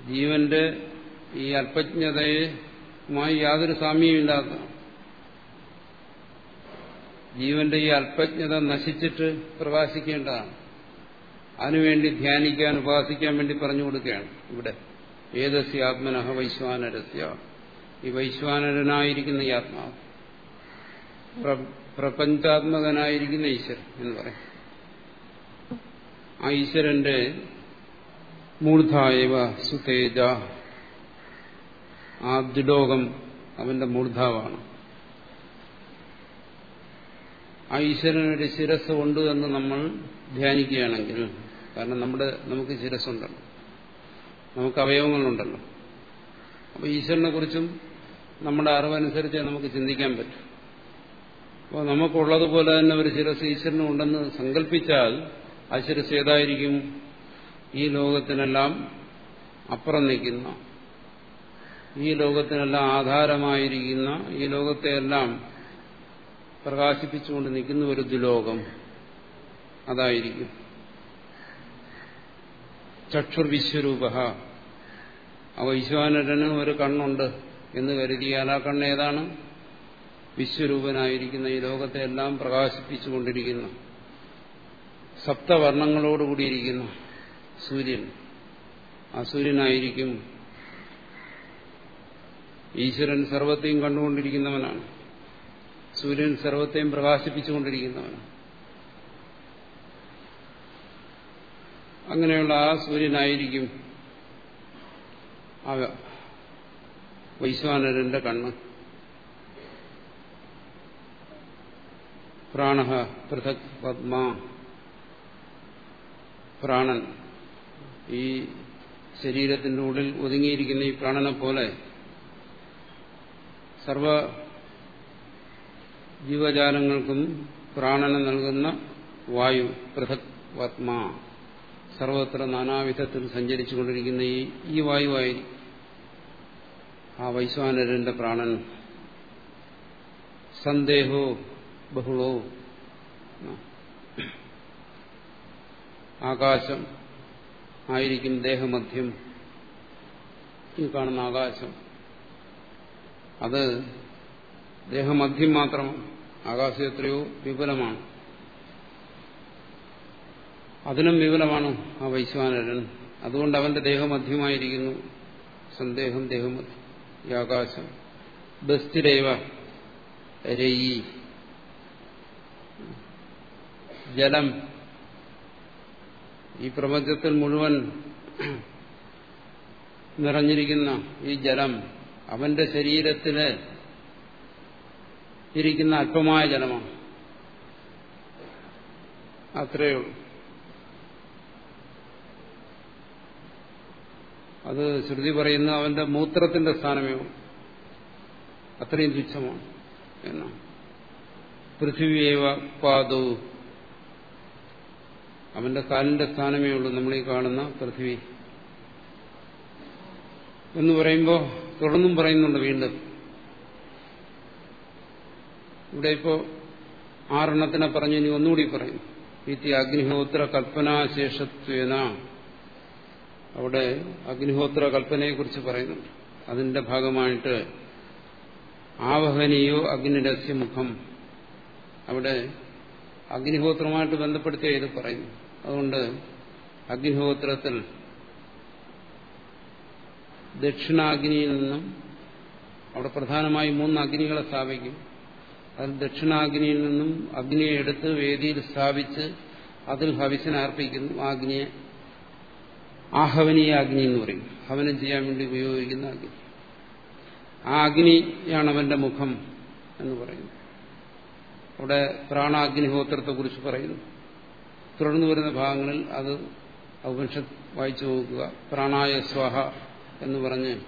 ജീവന്റെ ഈ അല്പജ്ഞതയുമായി യാതൊരു സാമ്യമില്ലാത്ത ജീവന്റെ ഈ അല്പജ്ഞത നശിച്ചിട്ട് പ്രകാശിക്കേണ്ടതാണ്. അതിനുവേണ്ടി ധ്യാനിക്കാൻ ഉപാസിക്കാൻ വേണ്ടി പറഞ്ഞു കൊടുക്കുകയാണ്. ഇവിടെ ഏതസ്യ ആത്മനഹ വൈശ്വാനരസ്യ. ഈ വൈശ്വാനരനായിരിക്കുന്ന ഈ ആത്മാവ്. പ്രപഞ്ചാത്മകനായിരിക്കുന്ന ഈശ്വരൻ എന്ന് പറയും. ആ ഈശ്വരന്റെ മൂർധായവ സുതേജ. ആ അവന്റെ മൂർധാവാണ്. ആ ഈശ്വരനൊരു ശിരസ് ഉണ്ട് എന്ന് നമ്മൾ ധ്യാനിക്കുകയാണെങ്കിൽ കാരണം നമ്മുടെ നമുക്ക് ശിരസ്സുണ്ടല്ലോ. നമുക്ക് അവയവങ്ങളുണ്ടല്ലോ. അപ്പോൾ ഈശ്വരനെ കുറിച്ചും നമ്മുടെ അറിവനുസരിച്ച് നമുക്ക് ചിന്തിക്കാൻ പറ്റും. അപ്പോൾ നമുക്കുള്ളതുപോലെ തന്നെ ഒരു ശിരസ് ഈശ്വരനും ഉണ്ടെന്ന് സങ്കല്പിച്ചാൽ ആ ശിരസ് ഏതായിരിക്കും? ഈ ലോകത്തിനെല്ലാം അപ്പുറം നിൽക്കുന്ന ഈ ലോകത്തിനെല്ലാം ആധാരമായിരിക്കുന്ന ഈ ലോകത്തെയെല്ലാം പ്രകാശിപ്പിച്ചുകൊണ്ട് നിൽക്കുന്ന ഒരു ദുലോകം അതായിരിക്കും. ചക്ഷുർ വിശ്വരൂപ ആ വൈശ്വാനരന് ഒരു കണ്ണുണ്ട് എന്ന് കരുതിയാൽ ആ കണ്ണ് ഏതാണ്? വിശ്വരൂപനായിരിക്കുന്ന ഈ ലോകത്തെ എല്ലാം പ്രകാശിപ്പിച്ചുകൊണ്ടിരിക്കുന്ന. സപ്തവർണങ്ങളോടുകൂടിയിരിക്കുന്ന സൂര്യൻ. ആ സൂര്യനായിരിക്കും ഈശ്വരൻ സർവത്തെയും കണ്ടുകൊണ്ടിരിക്കുന്നവനാണ്. സൂര്യൻ സർവത്തെയും പ്രകാശിപ്പിച്ചുകൊണ്ടിരിക്കുന്നവനാണ്. അങ്ങനെയുള്ള ആ സൂര്യനായിരിക്കും ആ വൈശ്വാനരന്റെ കണ്ണ്. പ്രാണ പൃഥക് പത്മ പ്രാണൻ. ഈ ശരീരത്തിന്റെ ഉള്ളിൽ ഒതുങ്ങിയിരിക്കുന്ന ഈ പ്രാണനെ പോലെ സർവ ജീവജാലങ്ങൾക്കും പ്രാണന നൽകുന്ന വായു പൃഥക് പത്മ സർവത്ര നാനാവിധത്തിൽ സഞ്ചരിച്ചു കൊണ്ടിരിക്കുന്ന ഈ ഈ വായുവായിരിക്കും ആ വൈശ്വാനരന്റെ പ്രാണൻ സന്ദേഹോ ബഹുളോ ആകാശം ആയിരിക്കും ദേഹമധ്യം. ഈ കാണുന്ന ആകാശം. അത് ദേഹമധ്യം മാത്രമാണ് ആകാശം എത്രയോ വിപുലമാണ്. അതിനും വിപുലമാണ് ആ വൈശ്വാനരൻ. അതുകൊണ്ട് അവന്റെ ദേഹമധ്യമായിരിക്കുന്നു. സന്ദേഹം ദേഹമധ്യം ഈ ആകാശം. ബസ്തിരേവ രയി ജലം. ഈ പ്രപഞ്ചത്തിൽ മുഴുവൻ നിറഞ്ഞിരിക്കുന്ന ഈ ജലം അവന്റെ ശരീരത്തിൽ ഇരിക്കുന്ന അല്പമായ ജലമാണ്. അത്രയേ ഉള്ളൂ. അത് ശ്രുതി പറയുന്ന അവന്റെ മൂത്രത്തിന്റെ സ്ഥാനമേ അത്രയും തുച്ഛമാണ് എന്നാണ് പൃഥ്വിയേവ പാദോ. അവന്റെ കാലിന്റെ സ്ഥാനമേ ഉള്ളൂ നമ്മളീ കാണുന്ന പൃഥ്വി. എന്ന് പറയുമ്പോൾ തുടർന്നും പറയുന്നുണ്ട് വീണ്ടും. ഇവിടെ ഇപ്പോ ആറെണ്ണത്തിനെ പറഞ്ഞു ഇനി ഒന്നുകൂടി പറയും. ഇത്തി അഗ്നിഹോത്ര കൽപ്പനാശേഷത്വേന. അവിടെ അഗ്നിഹോത്ര കൽപ്പനയെക്കുറിച്ച് പറയുന്നുണ്ട്. അതിന്റെ ഭാഗമായിട്ട് ആവഹനീയോ അഗ്നിരസ്യ മുഖം അവിടെ അഗ്നിഹോത്രമായിട്ട് ബന്ധപ്പെടുത്തിയ ഇത് പറയുന്നു. അതുകൊണ്ട് അഗ്നിഹോത്രത്തിൽ ദക്ഷിണാഗ്നിയിൽ നിന്നും അവിടെ പ്രധാനമായും മൂന്ന് അഗ്നികളെ സ്ഥാപിക്കും. അതിൽ ദക്ഷിണാഗ്നിയിൽ നിന്നും അഗ്നിയെ എടുത്ത് വേദിയിൽ സ്ഥാപിച്ച് അതിൽ ഹവിസിനെ അർപ്പിക്കുന്നു. ആ അഗ്നിയെ ആഹവനീയ അഗ്നി എന്ന് പറയും. ഹവനം ചെയ്യാൻ വേണ്ടി ഉപയോഗിക്കുന്ന അഗ്നി. ആ അഗ്നിയാണ് അവന്റെ മുഖം എന്ന് പറയുന്നു. അവിടെ പ്രാണാഗ്നിഹോത്രത്തെ കുറിച്ച് പറയുന്നു. തുടർന്ന് വരുന്ന ഭാഗങ്ങളിൽ അത് ഉപനിഷത്ത് വായിച്ചു നോക്കുക. പ്രാണായ സ്വാഹ എന്ന് പറഞ്ഞ്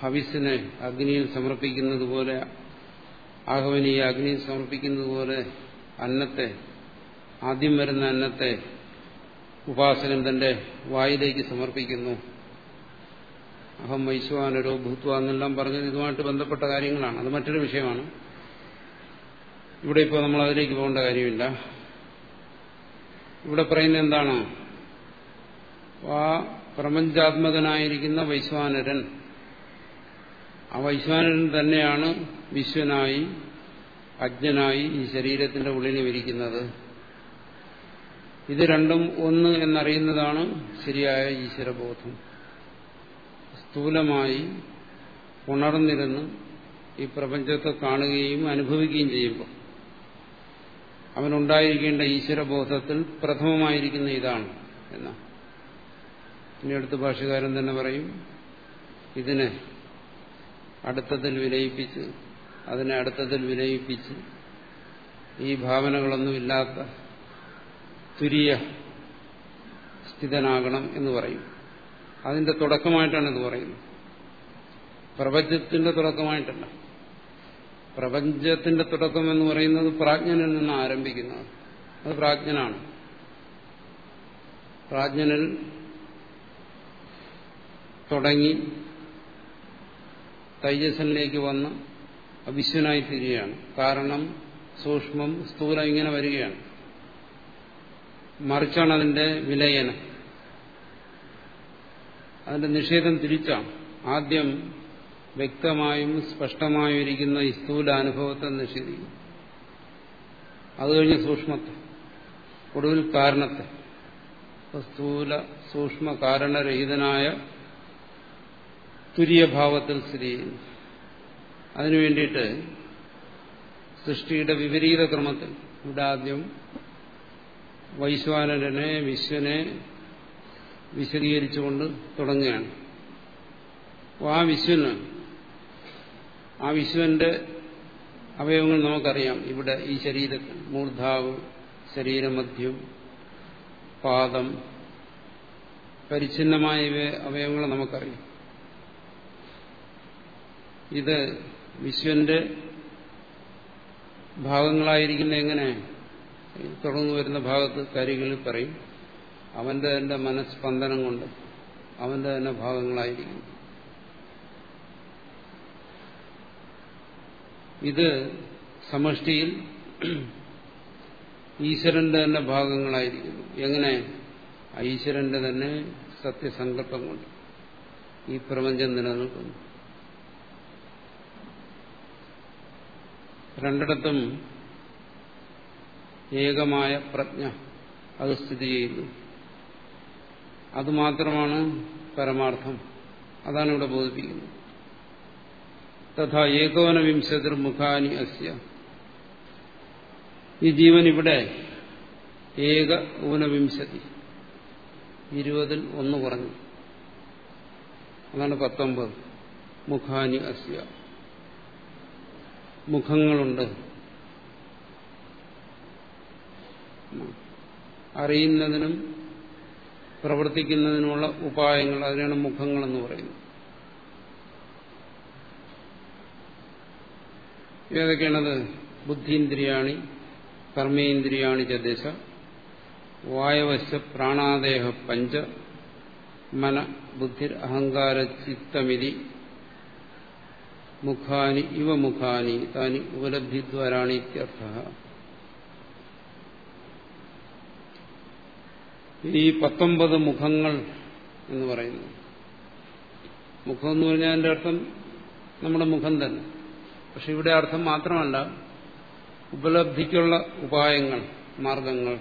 ഹവിസിനെ അഗ്നിയിൽ സമർപ്പിക്കുന്നത് പോലെ ആഹവനീയ അഗ്നിയിൽ അഗ്നി സമർപ്പിക്കുന്നത് പോലെ അന്നത്തെ ആദ്യം വരുന്ന അന്നത്തെ ഉപാസകൻ തന്റെ വായിലേക്ക് സമർപ്പിക്കുന്നു. അഹം വൈശ്വാനരോ ഭൂത്വ എന്നെല്ലാം പറഞ്ഞത് ഇതുമായിട്ട് ബന്ധപ്പെട്ട കാര്യങ്ങളാണ്. അത് മറ്റൊരു വിഷയമാണ്. ഇവിടെ ഇപ്പോൾ നമ്മൾ അതിലേക്ക് പോകേണ്ട കാര്യമില്ല. ഇവിടെ പറയുന്നത് എന്താണ്? ആ പ്രപഞ്ചാത്മകനായിരിക്കുന്ന വൈശ്വാനരൻ. ആ വൈശ്വാനരൻ തന്നെയാണ് വിശ്വനായി അജ്ഞനായി ഈ ശരീരത്തിന്റെ ഉള്ളിനെ വിരിക്കുന്നത് ഇത് രണ്ടും ഒന്ന് എന്നറിയുന്നതാണ് ശരിയായ ഈശ്വരബോധം. സ്ഥൂലമായി ഉണർന്നിരുന്ന് ഈ പ്രപഞ്ചത്തെ കാണുകയും അനുഭവിക്കുകയും ചെയ്യുമ്പോൾ അവനുണ്ടായിരിക്കേണ്ട ഈശ്വരബോധത്തിൽ പ്രഥമമായിരിക്കുന്ന ഇതാണ് എന്നാ. ഇനി അടുത്ത ഭാഷകാരൻ തന്നെ പറയും ഇതിനെ അടുത്തതിൽ വിലയിപ്പിച്ച് അതിനെ അടുത്തതിൽ വിലയിപ്പിച്ച് ഈ ഭാവനകളൊന്നുമില്ലാത്ത തുരിയ സ്ഥിതനാകണം എന്ന് പറയും. അതിന്റെ തുടക്കമായിട്ടാണ് ഇത് പറയുന്നത്. പ്രപഞ്ചത്തിന്റെ തുടക്കമായിട്ടല്ല. പ്രപഞ്ചത്തിന്റെ തുടക്കം എന്ന് പറയുന്നത് പ്രാജ്ഞനിൽ നിന്ന് ആരംഭിക്കുന്നത്. അത് പ്രാജ്ഞനാണ്. പ്രാജ്ഞനിൽ തുടങ്ങി തൈജസനിലേക്ക് വന്ന് അവിശ്വനായി തീരുകയാണ് കാരണം സൂക്ഷ്മം സ്ഥൂലം ഇങ്ങനെ വരികയാണ്. മറിച്ചാണ് അതിന്റെ വിലയനം. അതിന്റെ നിഷേധം തിരിച്ചാണ്. ആദ്യം വ്യക്തമായും സ്പഷ്ടമായും ഇരിക്കുന്ന ഈ സ്ഥൂല അനുഭവത്തെ നിഷേധിക്കും. അത് കഴിഞ്ഞ് സൂക്ഷ്മത്തെ ഒടുവിൽ കാരണത്തെ. സ്ഥൂല സൂക്ഷ്മ കാരണരഹിതനായ തുര്യഭാവത്തിൽ സ്ഥിതി ചെയ്യുന്നു അതിനു വേണ്ടിയിട്ട് സൃഷ്ടിയുടെ വിപരീത ക്രമത്തിൽ ഇവിടെ ആദ്യം വൈശ്വാനരനെ വിശ്വനെ വിശദീകരിച്ചുകൊണ്ട് തുടങ്ങുകയാണ്. ആ വിശ്വന് ആ വിശ്വന്റെ അവയവങ്ങൾ നമുക്കറിയാം. ഇവിടെ ഈ ശരീരത്തിൽ മൂർധാവ് ശരീരമധ്യം പാദം പരിച്ഛിന്നമായ അവയവങ്ങൾ നമുക്കറിയാം. ഇത് വിശ്വന്റെ ഭാഗങ്ങളായിരിക്കുന്ന എങ്ങനെ? തുടർന്നു വരുന്ന ഭാഗത്ത് കരികളിൽ പറയും അവന്റെ തന്നെ മനസ്സ്പന്ദനം കൊണ്ട് അവന്റെ തന്നെ ഭാഗങ്ങളായിരിക്കും. ഇത് സമഷ്ടിയിൽ ഈശ്വരന്റെ തന്നെ ഭാഗങ്ങളായിരിക്കുന്നു. എങ്ങനെ? ഈശ്വരന്റെ തന്നെ സത്യസങ്കല്പം കൊണ്ട് ഈ പ്രപഞ്ചം നിലനിൽക്കുന്നു. രണ്ടിടത്തും ഏകമായ പ്രജ്ഞ അത് സ്ഥിതി ചെയ്യുന്നു. അതുമാത്രമാണ് പരമാർത്ഥം. അതാണ് ഇവിടെ ബോധിപ്പിക്കുന്നത്. തഥാ ഏകോന വിംശതിർ മുഖാനി അസ്യ. ഈ ജീവൻ ഇവിടെ ഏക ഊനവിംശതി ഇരുപതിൽ ഒന്ന് കുറഞ്ഞു. അതാണ് പത്തൊമ്പത്. മുഖാനി അസ്യ. മുഖങ്ങളുണ്ട്. അറിയുന്നതിനും പ്രവർത്തിക്കുന്നതിനുമുള്ള ഉപായങ്ങൾ അതിനാണ് മുഖങ്ങൾ എന്ന് പറയുന്നത്. ഏതൊക്കെയാണത്? ബുദ്ധീന്ദ്രിയാണി കർമ്മേന്ദ്രിയാണി ച വായവശ്യ പ്രാണാദേഹ പഞ്ച മന ബുദ്ധിർ അഹങ്കാര ചിത്തമിതി മുഖാനി ഇവ മുഖാനി താനി ഉപലബ്ധിദ്വാരാണി ഇത്യർത്ഥ. ഈ പത്തൊമ്പത് മുഖങ്ങൾ എന്ന് പറയുന്നു. മുഖം എന്ന് പറഞ്ഞാൽ അതിന്റെ അർത്ഥം നമ്മുടെ മുഖം തന്നെ. പക്ഷെ ഇവിടെ അർത്ഥം മാത്രമല്ല ഉപലബ്ധിക്കുള്ള ഉപായങ്ങൾ മാർഗങ്ങൾ.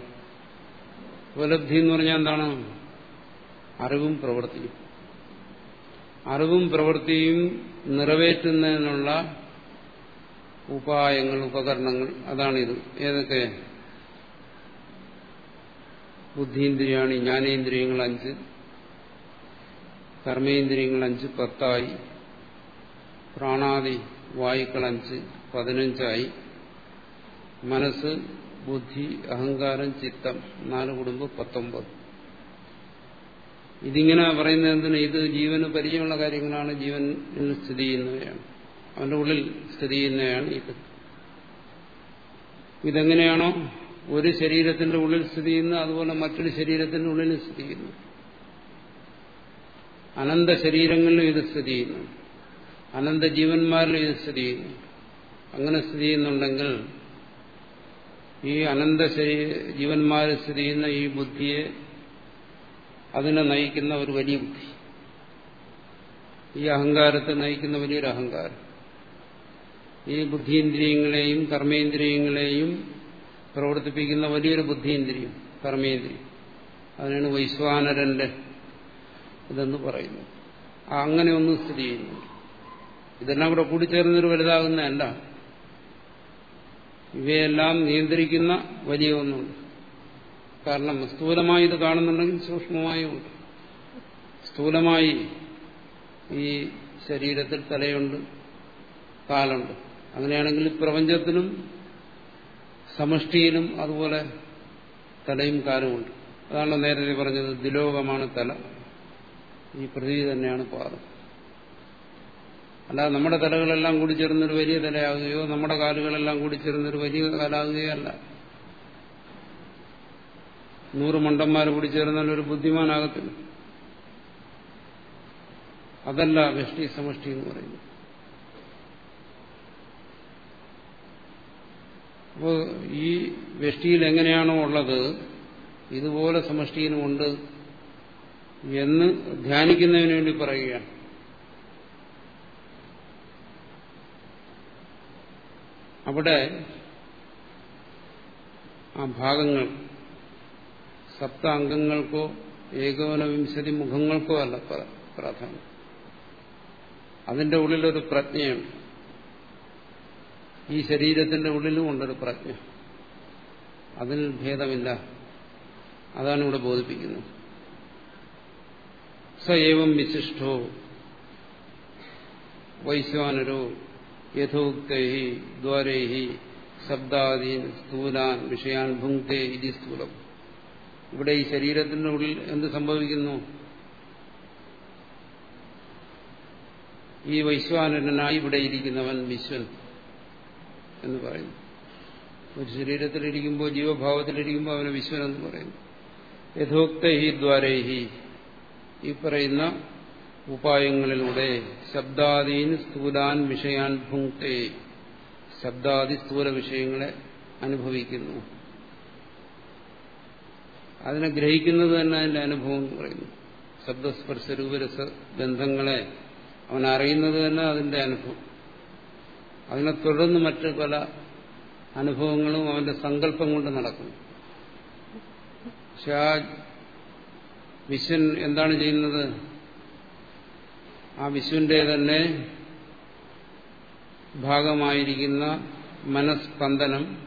ഉപലബ്ധി എന്ന് പറഞ്ഞാൽ എന്താണ്? അറിവും പ്രവൃത്തിയും. അറിവും പ്രവൃത്തിയും നിറവേറ്റുന്നതിനുള്ള ഉപായങ്ങൾ ഉപകരണങ്ങൾ അതാണിത്. ഏതൊക്കെ? ബുദ്ധീന്ദ്രിയാണ് ജ്ഞാനേന്ദ്രിയങ്ങൾ അഞ്ച് കർമ്മേന്ദ്രിയങ്ങൾ അഞ്ച് പത്തായി പ്രാണാദി വായുക്കൾ അഞ്ച് പതിനഞ്ചായി മനസ്സ് ബുദ്ധി അഹങ്കാരം ചിത്തം നാല് കുടുംബം പത്തൊമ്പത്. ഇതിങ്ങനെ പറയുന്നത് എന്തിനാ? ഇത് ജീവന് പരിചയമുള്ള കാര്യങ്ങളാണ് ജീവൻ സ്ഥിതി ചെയ്യുന്നവയാണ്. അവന്റെ ഉള്ളിൽ സ്ഥിതി ചെയ്യുന്നവയാണ് ഇത് ഇതെങ്ങനെയാണോ? ഒരു ശരീരത്തിന്റെ ഉള്ളിൽ സ്ഥിതി ചെയ്യുന്നു അതുപോലെ മറ്റൊരു ശരീരത്തിന്റെ ഉള്ളിൽ സ്ഥിതി ചെയ്യുന്നു. അനന്ത ശരീരങ്ങളിലും ഇത് സ്ഥിതി ചെയ്യുന്നു. അനന്ത ജീവന്മാരിലും ഇത് സ്ഥിതി ചെയ്യുന്നു. അങ്ങനെ സ്ഥിതി ചെയ്യുന്നുണ്ടെങ്കിൽ ഈ അനന്ത ജീവന്മാരിൽ സ്ഥിതി ചെയ്യുന്ന ഈ ബുദ്ധിയെ അതിനെ നയിക്കുന്ന ഒരു വലിയ ബുദ്ധി. ഈ അഹങ്കാരത്തെ നയിക്കുന്ന വലിയൊരു അഹങ്കാരം. ഈ ബുദ്ധീന്ദ്രിയങ്ങളെയും കർമ്മേന്ദ്രിയങ്ങളെയും പ്രവർത്തിപ്പിക്കുന്ന വലിയൊരു ബുദ്ധീന്ദ്രിയും കർമ്മേന്ദ്രിയം. അതിനാണ് വൈശ്വാനരന്റെ ഇതെന്ന് പറയുന്നു അങ്ങനെ ഒന്നും സ്ഥിതി ചെയ്യുന്നു. ഇതെല്ലാം കൂടെ കൂടിച്ചേർന്നൊരു വലുതാകുന്നതല്ല. ഇവയെല്ലാം നിയന്ത്രിക്കുന്ന വലിയ ഒന്നുണ്ട്. കാരണം സ്ഥൂലമായി ഇത് കാണുന്നുണ്ടെങ്കിൽ സൂക്ഷ്മമായും ഉണ്ട്. സ്ഥൂലമായി ഈ ശരീരത്തിൽ തലയുണ്ട് കാലുണ്ട്. അങ്ങനെയാണെങ്കിൽ പ്രപഞ്ചത്തിനും സമഷ്ടിയിലും അതുപോലെ തലയും കാലുമുണ്ട് അതാണ് നേരത്തെ പറഞ്ഞത് ദിലോകമാണ് തല. ഈ പൃഥ്വി തന്നെയാണ് പാദം. അല്ലാതെ നമ്മുടെ തലകളെല്ലാം കൂടി ചേർന്നൊരു വലിയ തലയാകുകയോ നമ്മുടെ കാലുകളെല്ലാം കൂടി ചേർന്നൊരു വലിയ കാലാകുകയോ അല്ല. നൂറ് മണ്ടന്മാർ കൂടി ചേർന്നാൽ ഒരു ബുദ്ധിമാനാകത്തില്ല. അതല്ല വ്യഷ്ടി സമഷ്ടി എന്ന് പറയുന്നത്. അപ്പോൾ ഈ വ്യഷ്ടിയിൽ എങ്ങനെയാണോ ഉള്ളത് ഇതുപോലെ സമഷ്ടിയിലുമുണ്ട് എന്ന് ധ്യാനിക്കുന്നതിന് വേണ്ടി പറയുകയാണ്. അവിടെ ആ ഭാഗങ്ങൾ സപ്ത അംഗങ്ങൾക്കോ ഏകോന വിംശതി മുഖങ്ങൾക്കോ അല്ല പ്രാധാന്യം. അതിന്റെ ഉള്ളിലൊരു പ്രജ്ഞയുണ്ട്. ഈ ശരീരത്തിന്റെ ഉള്ളിലും ഉണ്ടൊരു പ്രജ്ഞ. അതിൽ ഭേദമില്ല. അതാണ് ഇവിടെ ബോധിപ്പിക്കുന്നത്. സയവം വിശിഷ്ടോ. വൈശ്വാനരോ. യഥോക്തൈ ദ്വാരൈ ശബ്ദാദീൻ സ്ഥൂലാൻ വിഷയാൻ ഭുങ്ക്തേ ഇതി സ്ഥൂലം. ഇവിടെ ഈ ശരീരത്തിന്റെ ഉള്ളിൽ എന്ത് സംഭവിക്കുന്നു? ഈ വൈശ്വാനരനായി ഇവിടെ ഇരിക്കുന്നവൻ വിശ്വൻ. എന്ന് പറയുന്നു. ഒരു ശരീരത്തിലിരിക്കുമ്പോൾ ജീവഭാവത്തിലിരിക്കുമ്പോൾ അവന് വിശ്വൻ എന്ന് പറയുന്നു. യഥോക്ത ഹി ദ്വാരേഹി. ഈ പറയുന്ന ഉപായങ്ങളിലൂടെ ശബ്ദാദീൻ സ്ഥൂലാൻ വിഷയാൻ ഭുങ്ക്തേ. ശബ്ദാദി സ്ഥൂല വിഷയങ്ങളെ അനുഭവിക്കുന്നു. അതിനെ ഗ്രഹിക്കുന്നത് തന്നെ അതിന്റെ അനുഭവം എന്ന് പറയുന്നു. ശബ്ദസ്പർശ രൂപരസ ബന്ധങ്ങളെ അവൻ അറിയുന്നത് തന്നെ അതിന്റെ അനുഭവം. അതിനെ തുടർന്ന് മറ്റു പല അനുഭവങ്ങളും അവന്റെ സങ്കല്പം കൊണ്ട് നടക്കുന്നു. പക്ഷെ ആ വിശ്വൻ എന്താണ് ചെയ്യുന്നത്? ആ വിശ്വന്റെ തന്നെ ഭാഗമായിരിക്കുന്ന മനസ്സ്പന്ദനം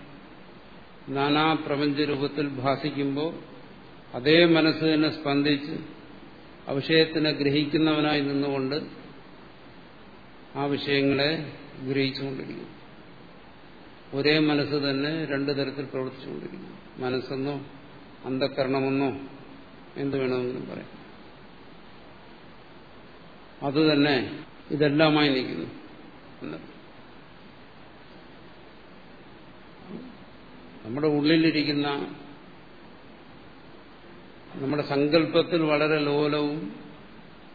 നാനാപ്രപഞ്ച രൂപത്തിൽ ഭാസിക്കുമ്പോൾ അതേ മനസ്സ് തന്നെ സ്പന്ദിച്ച് ആ ഗ്രഹിക്കുന്നവനായി നിന്നുകൊണ്ട് ആ വിഷയങ്ങളെ ഗ്രഹിച്ചുകൊണ്ടിരിക്കുന്നു ഒരേ മനസ്സ് തന്നെ രണ്ടു തരത്തിൽ പ്രവർത്തിച്ചുകൊണ്ടിരിക്കുന്നു. മനസ്സെന്നോ അന്ധക്കരണമെന്നോ എന്ത് വേണമെങ്കിലും പറയാം. അതുതന്നെ ഇതെല്ലാമായി നിൽക്കുന്നു നമ്മുടെ ഉള്ളിലിരിക്കുന്ന നമ്മുടെ സങ്കല്പത്തിൽ വളരെ ലോലവും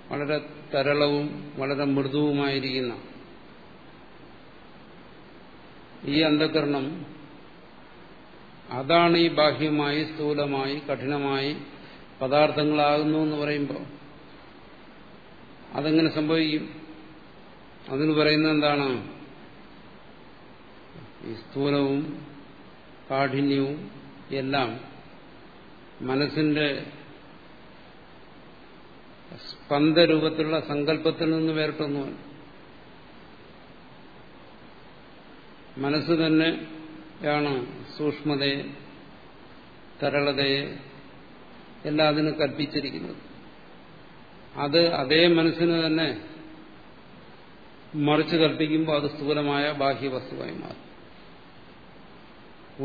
വളരെ തരളവും വളരെ മൃദുവുമായിരിക്കുന്ന ഈ അന്ധകരണം അതാണ് ഈ ബാഹ്യമായി സ്ഥൂലമായി കഠിനമായി പദാർത്ഥങ്ങളാകുന്നു എന്ന് പറയുമ്പോൾ അതെങ്ങനെ സംഭവിക്കും? അതിന് പറയുന്നത് എന്താണ്? ഈ സ്ഥൂലവും കാഠിന്യവും എല്ലാം മനസ്സിന്റെ സ്പന്ദരൂപത്തിലുള്ള സങ്കല്പത്തിൽ നിന്ന് വേറിട്ടൊന്നുമല്ല. മനസ്സ് തന്നെയാണ് സൂക്ഷ്മതയെ തരളതയെ എല്ലാം അതിന് കൽപ്പിച്ചിരിക്കുന്നത്. അത് അതേ മനസ്സിന് തന്നെ മറിച്ച് കൽപ്പിക്കുമ്പോൾ അത് സ്ഥൂലമായ ബാഹ്യവസ്തുവായി മാറും.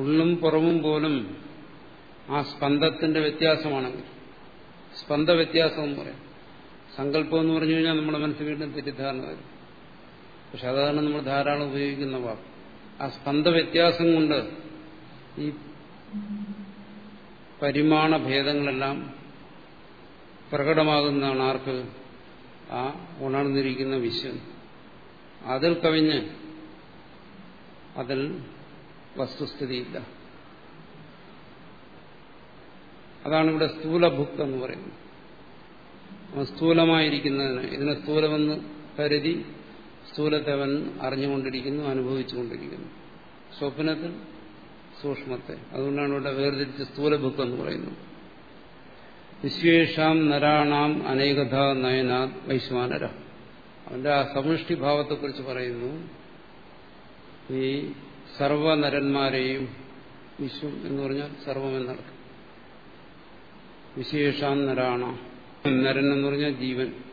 ഉള്ളും പുറവും പോലും ആ സ്പന്ദത്തിന്റെ വ്യത്യാസമാണെങ്കിൽ സ്പന്ദ വ്യത്യാസം എന്ന് പറയാം. സങ്കല്പം എന്ന് പറഞ്ഞു കഴിഞ്ഞാൽ നമ്മുടെ മനസ്സ് വീണ്ടും തെറ്റിദ്ധാരണ വരും. പക്ഷെ അതാണ് നമ്മൾ ധാരാളം ഉപയോഗിക്കുന്ന വാക്ക്. ആ സ്പന്ദ വ്യത്യാസം കൊണ്ട് ഈ പരിമാണ ഭേദങ്ങളെല്ലാം പ്രകടമാകുന്നതാണ് ആർക്ക്? ആ ഉണർന്നിരിക്കുന്ന വിശ്വൻ. അതിൽ കവിഞ്ഞ് അതിൽ വസ്തുസ്ഥിതിയില്ല. അതാണ് ഇവിടെ സ്ഥൂലഭുക്ത എന്ന് പറയുന്നത്. സ്ഥൂലമായിരിക്കുന്നതിന് ഇതിനെ സ്ഥൂലമെന്ന് കരുതി സ്ഥൂലത്തെ അവൻ അറിഞ്ഞുകൊണ്ടിരിക്കുന്നു അനുഭവിച്ചുകൊണ്ടിരിക്കുന്നു. സ്വപ്നത്തിൽ സൂക്ഷ്മത്തെ. അതുകൊണ്ടാണ് ഇവിടെ വേർതിരിച്ച് സ്ഥൂലഭുക്ക് എന്ന് പറയുന്നത്. വിശ്വേഷാം നരാണാം അനേകഥ നയനാ വൈശ്വാനര. അവന്റെ ആ സമൃഷ്ടിഭാവത്തെക്കുറിച്ച് പറയുന്നു. ഈ സർവനരന്മാരെയും വിശ്വം എന്ന് പറഞ്ഞാൽ സർവമെന്നർത്ഥം വിശേഷാം നരാണ. നരൻ എന്ന് പറഞ്ഞാൽ ജീവൻ.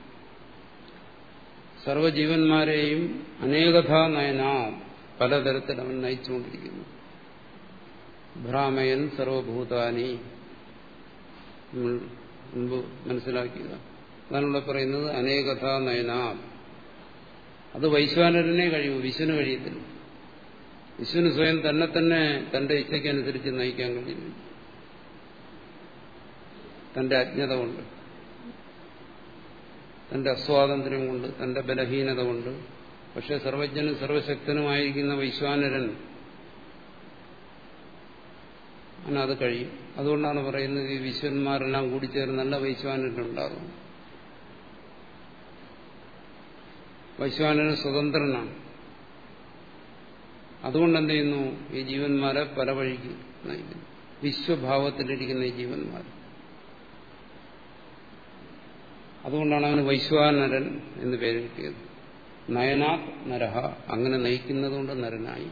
സർവജീവന്മാരെയും അനേകഥാ നയന പലതരത്തിൽ അവൻ നയിച്ചുകൊണ്ടിരിക്കുന്നു. ഭ്രാമയൻ സർവഭൂതാനി. നമ്മൾ മുമ്പ് മനസ്സിലാക്കിയത്. അതാണിവിടെ പറയുന്നത് അനേകഥാ നയന അത് വൈശ്വാനരനെ കഴിയൂ വിശ്വന് കഴിയത്തില്ല. വിശ്വന് സ്വയം തന്നെ തന്നെ തന്റെ ഇച്ഛയ്ക്കനുസരിച്ച് നയിക്കാൻ കഴിയുന്നു തന്റെ അജ്ഞത കൊണ്ട്. തന്റെ അസ്വാതന്ത്ര്യം കൊണ്ട് തന്റെ ബലഹീനത കൊണ്ട്. പക്ഷെ സർവജ്ഞനും സർവശക്തനുമായിരിക്കുന്ന വൈശ്വാനരൻ അത് കഴിയും. അതുകൊണ്ടാണ് പറയുന്നത് ഈ വിശ്വന്മാരെല്ലാം കൂടി ചേർന്നല്ല വൈശ്വാനരുണ്ടാകും. വൈശ്വാനരൻ സ്വതന്ത്രനാണ്. അതുകൊണ്ട് എന്ത് ചെയ്യുന്നു? ഈ ജീവന്മാരെ പല വഴിക്ക് നയിക്കുന്നു. വിശ്വഭാവത്തിലിരിക്കുന്ന ഈ ജീവന്മാർ. അതുകൊണ്ടാണ് അവന് വൈശ്വാനരൻ എന്ന് പേര് കിട്ടിയത്. നയനാത് നരഹ അങ്ങനെ നയിക്കുന്നതുകൊണ്ട് നരനായി.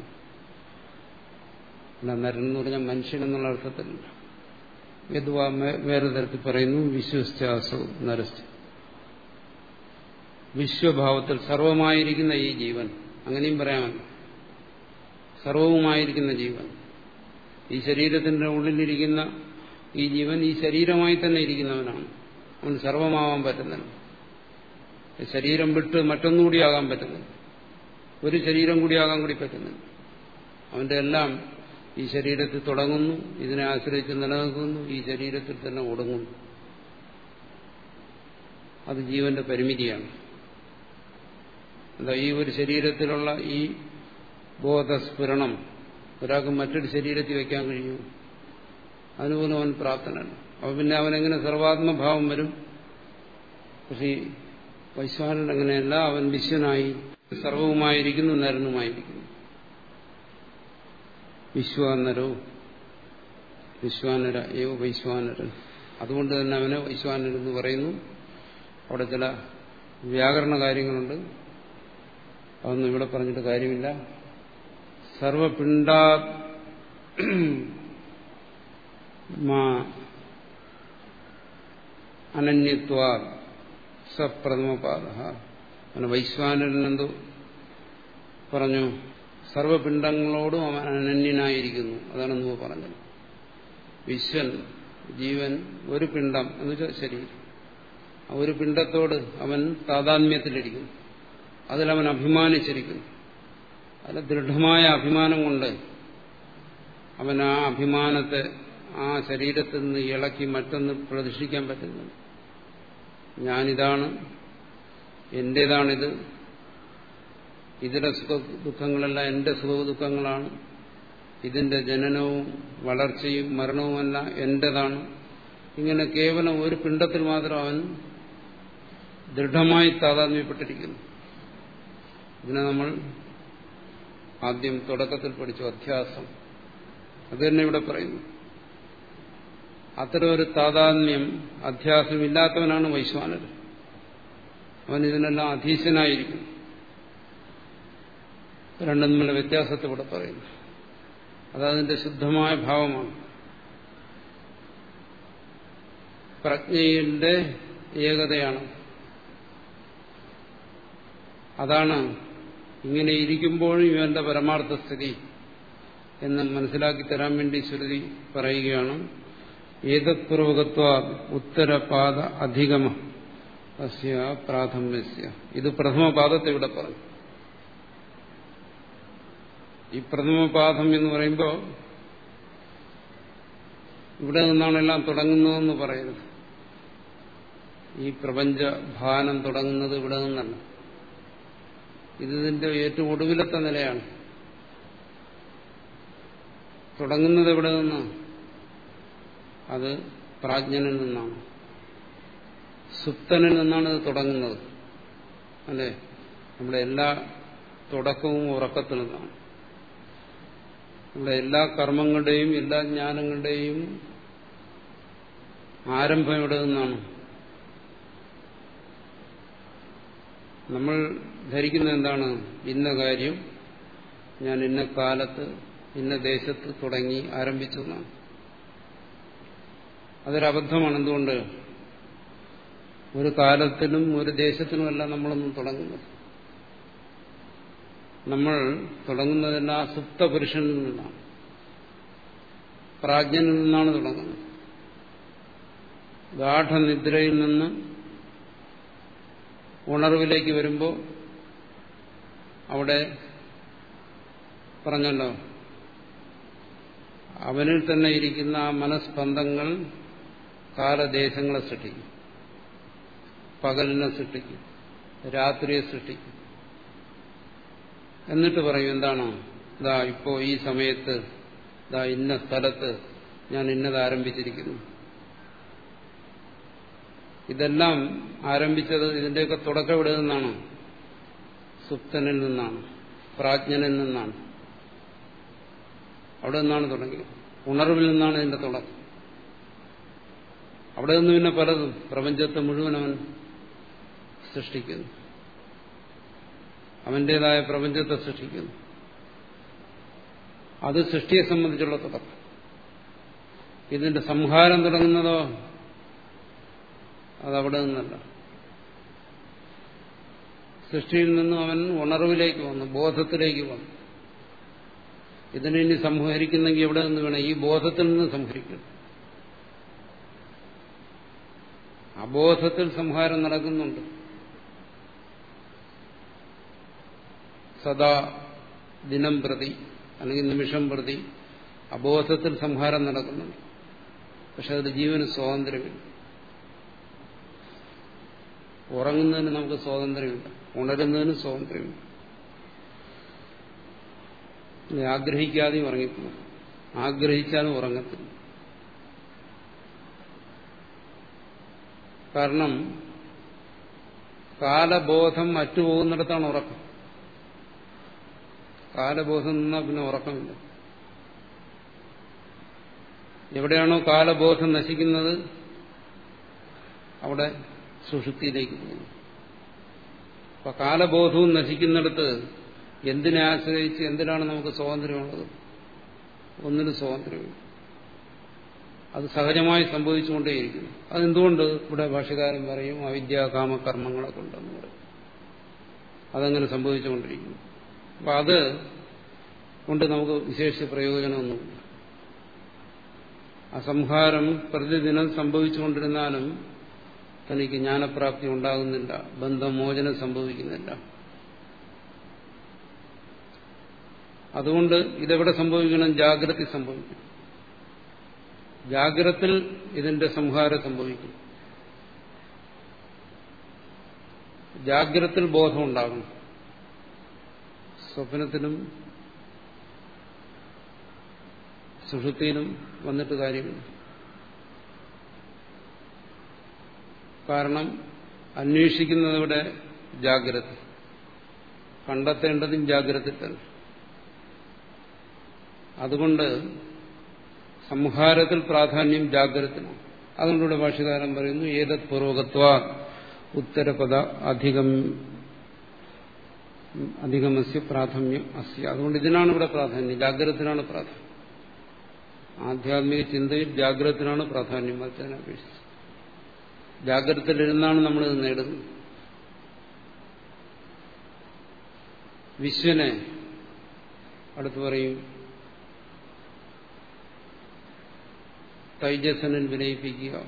നരൻ എന്ന് പറഞ്ഞാൽ മനുഷ്യൻ എന്നുള്ള അർത്ഥത്തിൽ വേറെ തരത്തിൽ പറയുന്നു വിശ്വസ്ഥാസോ നരസ് വിശ്വഭാവത്തിൽ സർവമായിരിക്കുന്ന ഈ ജീവൻ അങ്ങനെയും പറയാമല്ലോ. സർവവുമായിരിക്കുന്ന ജീവൻ. ഈ ശരീരത്തിന്റെ ഉള്ളിലിരിക്കുന്ന ഈ ജീവൻ ഈ ശരീരമായി തന്നെ ഇരിക്കുന്നവനാണ്. അവന് സർവമാവാൻ പറ്റുന്നുണ്ട് ശരീരം വിട്ട് മറ്റൊന്നുകൂടി ആകാൻ പറ്റുന്നുണ്ട് ഒരു ശരീരം കൂടി ആകാൻ കൂടി പറ്റുന്നുണ്ട് അവന്റെ എല്ലാം ഈ ശരീരത്തിൽ തുടങ്ങുന്നു ഇതിനെ ആശ്രയിച്ച് നിലനിൽക്കുന്നു ഈ ശരീരത്തിൽ തന്നെ ഒടുങ്ങുന്നു. അത് ജീവന്റെ പരിമിതിയാണ്. എന്താ ഈ ഒരു ശരീരത്തിലുള്ള ഈ ബോധസ്ഫുരണം ഒരാൾക്ക് മറ്റൊരു ശരീരത്തിൽ വയ്ക്കാൻ കഴിയും. അതിനുപോലും അവൻ പ്രാപ്തനല്ല. അപ്പൊ പിന്നെ അവനെങ്ങനെ സർവാത്മഭാവം വരും. പക്ഷേ വൈശ്വാനൻ അങ്ങനെയല്ല അവൻ വിശ്വനായി സർവവുമായിരിക്കുന്നു നരനുമായിരിക്കുന്നു. വിശ്വാനരോ? വിശ്വാനര ഏവ വൈശ്വാനരൻ. അതുകൊണ്ട് തന്നെ അവനെ വൈശ്വാനരെന്ന് പറയുന്നു. അവിടെ ചില വ്യാകരണ കാര്യങ്ങളുണ്ട്. അതൊന്നും ഇവിടെ പറഞ്ഞിട്ട് കാര്യമില്ല. സർവപിണ്ട *clears throat* അനന്യത്വ സപ്രഥമപാദ വൈശ്വാനരൻ എന്തോ പറഞ്ഞു സർവപിണ്ഡങ്ങളോടും അവൻ അനന്യനായിരിക്കുന്നു. അതാണ് നമ്മൾ പറഞ്ഞത്. വിശ്വൻ ജീവൻ ഒരു പിണ്ഡം എന്ന് വെച്ചാൽ ശരീരം ആ ഒരു പിണ്ഡത്തോട് അവൻ താതാത്മ്യത്തിലിരിക്കുന്നു അതിലവൻ അഭിമാനിച്ചിരിക്കുന്നു. അതിൽ ദൃഢമായ അഭിമാനം കൊണ്ട് അവൻ ആ അഭിമാനത്തെ ആ ശരീരത്തിൽ നിന്ന് ഇളക്കി മറ്റൊന്ന് പ്രദർശിക്കാൻ പറ്റുന്നു ഞാനിതാണ് എന്റേതാണിത് ഇതിന്റെ സുഖ ദുഃഖങ്ങളെല്ലാം എന്റെ സുഖ ദുഃഖങ്ങളാണ് ഇതിന്റെ ജനനവും വളർച്ചയും മരണവുമല്ല എന്റേതാണ്. ഇങ്ങനെ കേവലം ഒരു പിണ്ടത്തിൽ മാത്രം അവൻ ദൃഢമായി താതാത്മ്യപ്പെട്ടിരിക്കുന്നു. ഇതിനെ നമ്മൾ ആദ്യം തുടക്കത്തിൽ പഠിച്ചു അധ്യാസം. അത് തന്നെ ഇവിടെ പറയുന്നു. അത്തരം ഒരു താതാത്മ്യം അധ്യാസമില്ലാത്തവനാണ് വൈശ്വാനർ അവൻ ഇതിനെല്ലാം അധീശനായിരിക്കും രണ്ടും തമ്മിലെ വ്യത്യാസത്തെ പറയുന്നു. അതതിന്റെ ശുദ്ധമായ ഭാവമാണ്. പ്രജ്ഞയുടെ ഏകതയാണ്. അതാണ് ഇങ്ങനെ ഇരിക്കുമ്പോഴും ഇവന്റെ പരമാർത്ഥ സ്ഥിതി എന്ന് മനസ്സിലാക്കി തരാൻ വേണ്ടി ശ്രുതി പറയുകയാണ്. ഏതത്പൂർവകത്വ ഉത്തരപാദ അധികമ അസ്യ പ്രാഥമ്യസ്യ. ഇത് പ്രഥമപാദത്തെ ഇവിടെ പറഞ്ഞു. ഈ പ്രഥമപാദം എന്ന് പറയുമ്പോൾ ഇവിടെ നിന്നാണ് എല്ലാം തുടങ്ങുന്നതെന്ന് പറയരുത്. ഈ പ്രപഞ്ച ഭാനം തുടങ്ങുന്നത് ഇവിടെ നിന്നല്ല. ഇതിന്റെ ഏറ്റവും ഒടുവിലത്തെ നിലയാണ്. തുടങ്ങുന്നത് എവിടെ നിന്ന്? അത് പ്രാജ്ഞനിൽ നിന്നാണ്. സുപ്തനിൽ നിന്നാണ് ഇത് തുടങ്ങുന്നത്. അല്ലേ? നമ്മുടെ എല്ലാ തുടക്കവും ഉറക്കത്തിൽ നിന്നാണ്. നമ്മുടെ എല്ലാ കർമ്മങ്ങളുടെയും എല്ലാ ജ്ഞാനങ്ങളുടെയും ആരംഭം ഇവിടെ നിന്നാണ്. നമ്മൾ ധരിക്കുന്ന എന്താണ്? ഇന്ന കാര്യം ഞാൻ ഇന്ന കാലത്ത് ഇന്ന ദേശത്ത് തുടങ്ങി ആരംഭിച്ചു എന്നാണ്. അതൊരബദ്ധമാണ് എന്തുകൊണ്ട് ഒരു കാലത്തിനും ഒരു ദേശത്തിനുമല്ല നമ്മളൊന്നും തുടങ്ങുന്നത്. നമ്മൾ തുടങ്ങുന്നതെല്ലാം സുപ്ത പുരുഷനിൽ നിന്നാണ്. പ്രാജ്ഞനിൽ നിന്നാണ് തുടങ്ങുന്നത്. ഗാഠനിദ്രയിൽ നിന്ന് ഉണർവിലേക്ക് വരുമ്പോൾ അവിടെ പറഞ്ഞല്ലോ അവനിൽ തന്നെ ഇരിക്കുന്ന ആ മനസ്പന്ദങ്ങൾ കാലദേശങ്ങളെ സൃഷ്ടിക്കും. പകലിനെ സൃഷ്ടിക്കും. രാത്രിയെ സൃഷ്ടിക്കും. എന്നിട്ട് പറയും എന്താണോ? ഇതാ ഇപ്പോ ഈ സമയത്ത് ഇതാ ഇന്ന സ്ഥലത്ത് ഞാൻ ഇന്നത് ആരംഭിച്ചിരിക്കുന്നു. ഇതെല്ലാം ആരംഭിച്ചത് ഇതിന്റെയൊക്കെ തുടക്കം ഇവിടെ നിന്നാണ്? സുപ്തനിൽ നിന്നാണ് പ്രാജ്ഞനിൽ നിന്നാണ്. അവിടെ നിന്നാണ് തുടങ്ങിയത്. ഉണർവിൽ നിന്നാണ് ഇതിന്റെ തുടക്കം. അവിടെ നിന്ന് പിന്നെ പലതും പ്രപഞ്ചത്തെ മുഴുവൻ അവൻ സൃഷ്ടിക്കുന്നു. അവന്റേതായ പ്രപഞ്ചത്തെ സൃഷ്ടിക്കുന്നു. അത് സൃഷ്ടിയെ സംബന്ധിച്ചുള്ള തുടക്കം. ഇതിന്റെ സംഹാരം തുടങ്ങുന്നതോ അതവിടെ നിന്നല്ല. സൃഷ്ടിയിൽ നിന്നും അവൻ ഉണർവിലേക്ക് വന്നു ബോധത്തിലേക്ക് വന്നു. ഇതിനെ സംഹരിക്കുന്നെങ്കിൽ എവിടെ നിന്ന് വേണം? ഈ ബോധത്തിൽ നിന്ന് സംഹരിക്കണം. അബോധത്തിൽ സംഹാരം നടക്കുന്നുണ്ട്. സദാ ദിനം പ്രതി അല്ലെങ്കിൽ നിമിഷം പ്രതി അബോധത്തിൽ സംഹാരം നടക്കുന്നുണ്ട്. പക്ഷെ അതിൽ ജീവന് സ്വാതന്ത്ര്യമില്ല. ഉറങ്ങുന്നതിന് നമുക്ക് സ്വാതന്ത്ര്യമില്ല. ഉണരുന്നതിന് സ്വാതന്ത്ര്യമില്ല. ആഗ്രഹിക്കാതെയും ഉറങ്ങിപ്പോകും. ആഗ്രഹിച്ചാലും ഉറങ്ങത്തില്ല. കാരണം കാലബോധം അറ്റുപോകുന്നിടത്താണ് ഉറക്കം. കാലബോധം നിന്നാൽ പിന്നെ ഉറക്കമില്ല. എവിടെയാണോ കാലബോധം നശിക്കുന്നത് അവിടെ സുഷുപ്തിയിലേക്ക് പോകുന്നു. അപ്പൊ കാലബോധവും നശിക്കുന്നിടത്ത് എന്തിനെ ആശ്രയിച്ച് എന്തിനാണ് നമുക്ക് സ്വാതന്ത്ര്യമുള്ളത്? ഒന്നിനും സ്വാതന്ത്ര്യമില്ല. അത് സഹജമായി സംഭവിച്ചുകൊണ്ടേയിരിക്കുന്നു. അതെന്തുകൊണ്ട് ഇവിടെ ഭാഷകാരൻ പറയും അവിദ്യാകാമകർമ്മങ്ങളെ കൊണ്ടെന്ന് പറയും. അതങ്ങനെ സംഭവിച്ചുകൊണ്ടിരിക്കുന്നു. അപ്പൊ അത് കൊണ്ട് നമുക്ക് വിശേഷ പ്രയോജനമൊന്നുമില്ല. അസംഹാരം പ്രതിദിനം സംഭവിച്ചുകൊണ്ടിരുന്നാലും തനിക്ക് ജ്ഞാനപ്രാപ്തി ഉണ്ടാകുന്നില്ല ബന്ധമോചനം സംഭവിക്കുന്നില്ല. അതുകൊണ്ട് ഇതെവിടെ സംഭവിക്കണം? ജാഗ്രത സംഭവിക്കും ജാഗ്രത്തിൽ ഇതിന്റെ സംഹാരം സംഭവിക്കും. ജാഗ്രത്തിൽ ബോധമുണ്ടാകും സ്വപ്നത്തിനും സുഷുത്തിയിലും വന്നിട്ട് കാര്യമില്ല കാരണം അന്വേഷിക്കുന്നതിവിടെ ജാഗ്രത. കണ്ടെത്തേണ്ടതും ജാഗ്രത തന്നെ അതുകൊണ്ട് സംഹാരത്തിൽ പ്രാധാന്യം ജാഗ്രതത്തിനാണ് അതുകൊണ്ടുള്ള ഭാഷകാരൻ പറയുന്നു ഏതത് പൂർവകത്വ ഉത്തരപദ അധികം അധികമസ്യ പ്രാഥമ്യം അസ്യ. അതുകൊണ്ട് ഇതിനാണ് ഇവിടെ പ്രാധാന്യം ജാഗ്രതത്തിനാണ് പ്രാധാന്യം. ആധ്യാത്മിക ചിന്തയിൽ ജാഗ്രതത്തിനാണ് പ്രാധാന്യം അപേക്ഷിച്ച്. ജാഗ്രതയിലിരുന്നാണ് നമ്മളിത് നേടുന്നത്. വിശ്വനെ അടുത്ത് പറയും തൈജസനിൽ വിനയിപ്പിക്കുക.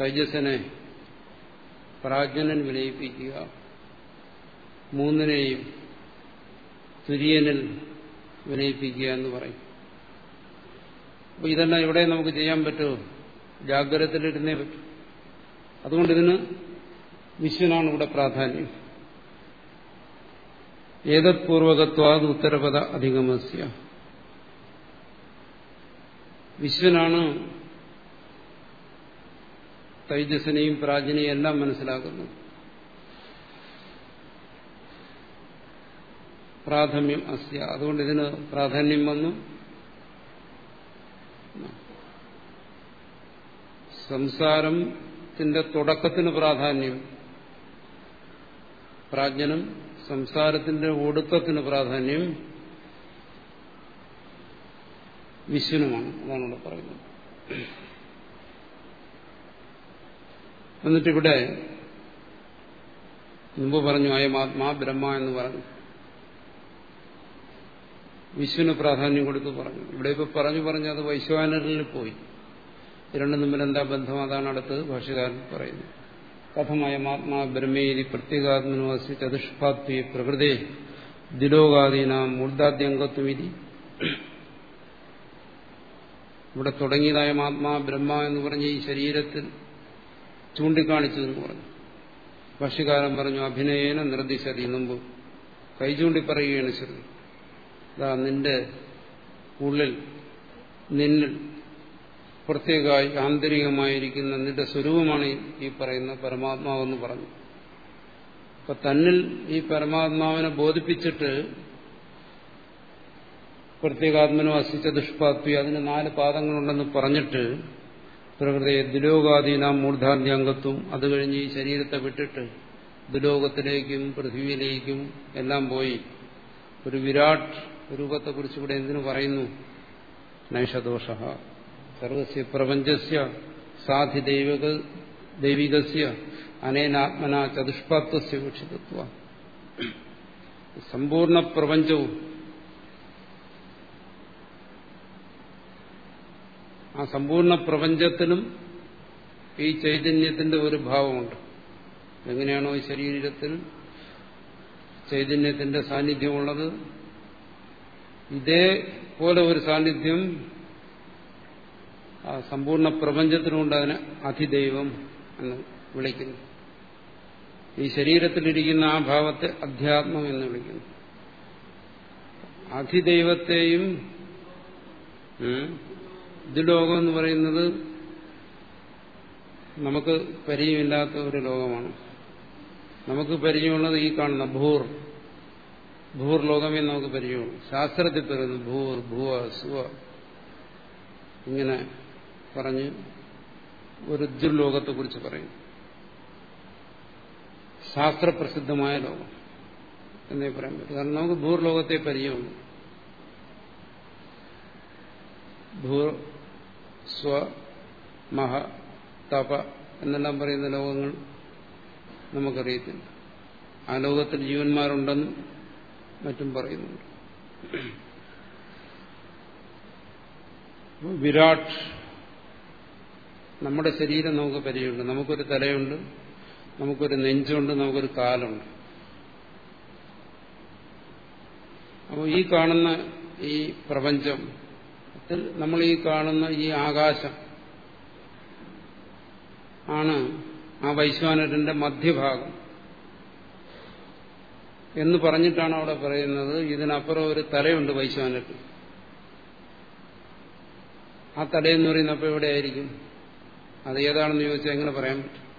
തൈജസനെ പ്രാജ്ഞനൻ വിനയിപ്പിക്കുക. മൂന്നിനെയും തുര്യനിൽ വിനയിപ്പിക്കുക എന്ന് പറയും. അപ്പൊ ഇതെല്ലാം ഇവിടെ നമുക്ക് ചെയ്യാൻ പറ്റുമോ ജാഗ്രതത്തിലിരുന്നേ പറ്റൂ. അതുകൊണ്ട് ഇതിന് വിശ്വനാണ് ഇവിടെ പ്രാധാന്യം. ഏതത് പൂർവകത്വാത് ഉത്തരപദ അധികമസ്യ വിശ്വനാണ് തൈജസ്സിനെയും പ്രാജ്ഞനെയും എല്ലാം മനസ്സിലാക്കുന്നത് പ്രാഥമ്യം അസ്യ. അതുകൊണ്ട് ഇതിന് പ്രാധാന്യം വന്നു. സംസാരത്തിന്റെ തുടക്കത്തിന് പ്രാധാന്യം. പ്രാജ്ഞനും സംസാരത്തിന്റെ ഒടുക്കത്തിന് പ്രാധാന്യം. വിശ്വനുമാണ്. അതാണ് ഇവിടെ പറയുന്നത്. എന്നിട്ടിവിടെ മുമ്പ് പറഞ്ഞു അയം ആത്മാ ബ്രഹ്മ എന്ന് പറഞ്ഞു. വിശ്വന് പ്രാധാന്യം കൊടുത്ത് പറഞ്ഞു. ഇവിടെ ഇപ്പൊ പറഞ്ഞു പറഞ്ഞു അത് വൈശ്വാനരിൽ പോയി. രണ്ടും തമ്മിൽ എന്താ ബന്ധം? അതാണ് അടുത്ത് ഭാഷകാരൻ പറയുന്നത്. കഥമയമാത്മാ ബ്രഹ്മേരി പ്രത്യേകാത്മനുവാസി ചതുഷ്പാത്വി പ്രകൃതി. ദിലോകാദീനാം മൂർധാദ്യംഗത്വം ഇതി ഇവിടെ തുടങ്ങിയതായ ആത്മാ ബ്രഹ്മ എന്ന് പറഞ്ഞ് ഈ ശരീരത്തിൽ ചൂണ്ടിക്കാണിച്ചു എന്ന് പറഞ്ഞു. ഭക്ഷ്യകാലം പറഞ്ഞു അഭിനയേന നിർദ്ദിശതി മുമ്പ് കൈ ചൂണ്ടി പറയുകയാണ് ശരി അതാ നിന്റെ ഉള്ളിൽ നിന്നിൽ പ്രത്യേകമായി ആന്തരികമായിരിക്കുന്ന നിന്റെ സ്വരൂപമാണ് ഈ പറയുന്ന പരമാത്മാവെന്ന് പറഞ്ഞു. അപ്പൊ തന്നിൽ ഈ പരമാത്മാവിനെ ബോധിപ്പിച്ചിട്ട് പ്രത്യേകാത്മനോ അസിച്ച ദുഷ്പാത്വി അതിന് നാല് പാദങ്ങളുണ്ടെന്ന് പറഞ്ഞിട്ട് പ്രകൃതി മൂർധാന്തി അംഗത്വം അത് കഴിഞ്ഞ് ഈ ശരീരത്തെ വിട്ടിട്ട് ദുലോകത്തിലേക്കും പൃഥ്വിയിലേക്കും എല്ലാം പോയി. ഒരു വിരാട് രൂപത്തെക്കുറിച്ച് ഇവിടെ എന്തിനു പറയുന്നു? നൈഷദോഷ. സർവസ്യ പ്രപഞ്ചസ്യ സാധി ദൈവക ദൈവികസ്യ അനേനാത്മന ചതുഷ്പാത്വസ്യ വീക്ഷിതത്വ സമ്പൂർണ പ്രപഞ്ചവും ആ സമ്പൂർണ പ്രപഞ്ചത്തിനും ഈ ചൈതന്യത്തിന്റെ ഒരു ഭാവമുണ്ട്. എങ്ങനെയാണോ ഈ ശരീരത്തിൽ ചൈതന്യത്തിന്റെ സാന്നിധ്യമുള്ളത്? ഇതേപോലെ ഒരു സാന്നിധ്യം ആ സമ്പൂർണ പ്രപഞ്ചത്തിനുണ്ട് അതിനെ അധിദൈവം എന്ന് വിളിക്കുന്നു. ഈ ശരീരത്തിലിരിക്കുന്ന ആ ഭാവത്തെ അധ്യാത്മം എന്ന് വിളിക്കുന്നു. അധിദൈവത്തെയും ദുലോകം എന്ന് പറയുന്നത് നമുക്ക് പരിചയമില്ലാത്ത ഒരു ലോകമാണ്. നമുക്ക് പരിചയമുള്ളത് ഈ കാണുന്ന ഭൂർ. ഭൂർ ലോകമേ നമുക്ക് പരിചയമുള്ളൂ. ശാസ്ത്രത്തിൽ പറയുന്നു ഭൂർ ഭൂവ സുവ. ഇങ്ങനെ പറഞ്ഞ് ഒരു ദുർലോകത്തെക്കുറിച്ച് പറയും. ശാസ്ത്രപ്രസിദ്ധമായ ലോകം എന്നേ പറയാൻ പറ്റും. കാരണം നമുക്ക് ഭൂർലോകത്തെ പരിചയമുള്ളൂ സ്വ മഹ തപ എന്നെല്ലാം പറയുന്ന ലോകങ്ങൾ നമുക്കറിയത്തില്ല. ആ ലോകത്തിൽ ജീവന്മാരുണ്ടെന്നും മറ്റും പറയുന്നുണ്ട്. വിരാട് നമ്മുടെ ശരീരം നമുക്ക് പരിചയമുണ്ട്. നമുക്കൊരു തലയുണ്ട് നമുക്കൊരു നെഞ്ചുണ്ട് നമുക്കൊരു കാലുണ്ട്. അപ്പോൾ ഈ കാണുന്ന ഈ പ്രപഞ്ചം നമ്മൾ ഈ കാണുന്ന ഈ ആകാശം ആണ് ആ വൈശ്വാനരന്റെ മധ്യഭാഗം. എന്ന് പറഞ്ഞിട്ടാണ് അവിടെ പറയുന്നത് ഇതിനപ്പുറം ഒരു തലയുണ്ട് വൈശ്വാനത്തിൽ ആ തലയെന്ന് പറയുന്നപ്പോൾ എവിടെയായിരിക്കും അത് ഏതാണെന്ന് ചോദിച്ചാൽ എങ്ങനെ പറയാൻ പറ്റും?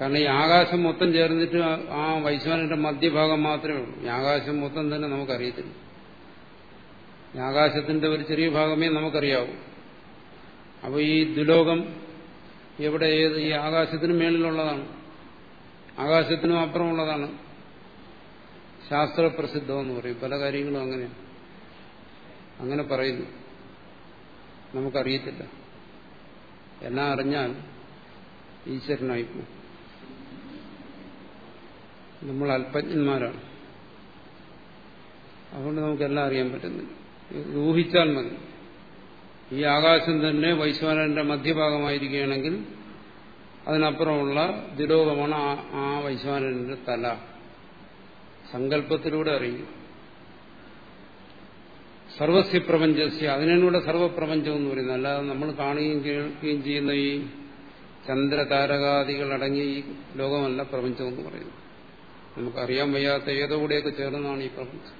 കാരണം ഈ ആകാശം മൊത്തം ചേർന്നിട്ട് ആ വൈശ്വാനന്റെ മധ്യഭാഗം മാത്രമേ ഉള്ളൂ. ഈ ആകാശം മൊത്തം തന്നെ നമുക്കറിയത്തില്ല. ആകാശത്തിന്റെ ഒരു ചെറിയ ഭാഗമേ നമുക്കറിയാവൂ. അപ്പോൾ ഈ ദുലോകം എവിടെ ഏത് ഈ ആകാശത്തിന് മേളിലുള്ളതാണ്. ആകാശത്തിനും അപ്പുറമുള്ളതാണ്. ശാസ്ത്രപ്രസിദ്ധമെന്ന് പറയും. പല കാര്യങ്ങളും അങ്ങനെയാണ് അങ്ങനെ പറയുന്നു. നമുക്കറിയത്തില്ല. എന്നാ അറിഞ്ഞാൽ ഈശ്വരനായിപ്പോ നമ്മൾ അല്പജ്ഞന്മാരാണ് അതുകൊണ്ട് നമുക്കെല്ലാം അറിയാൻ പറ്റുന്നില്ല. ഊഹിച്ചാൽ മതി. ഈ ആകാശം തന്നെ വൈശ്വാനന്റെ മധ്യഭാഗമായിരിക്കുകയാണെങ്കിൽ അതിനപ്പുറമുള്ള ദുരോഗമാണ് ആ വൈശ്വാനന്റെ തല. സങ്കല്പത്തിലൂടെ അറിയും. സർവസ്യ പ്രപഞ്ചസ്യ അതിനൂടെ സർവപ്രപഞ്ചം എന്ന് പറയുന്നത് അല്ലാതെ നമ്മൾ കാണുകയും കേൾക്കുകയും ചെയ്യുന്ന ഈ ചന്ദ്രതാരകാദികൾ അടങ്ങിയ ഈ ലോകമല്ല പ്രപഞ്ചം എന്ന് പറയുന്നത്. നമുക്കറിയാൻ വയ്യാത്ത ഏതോ കൂടെയൊക്കെ ചേർന്നതാണ് ഈ പ്രപഞ്ചം.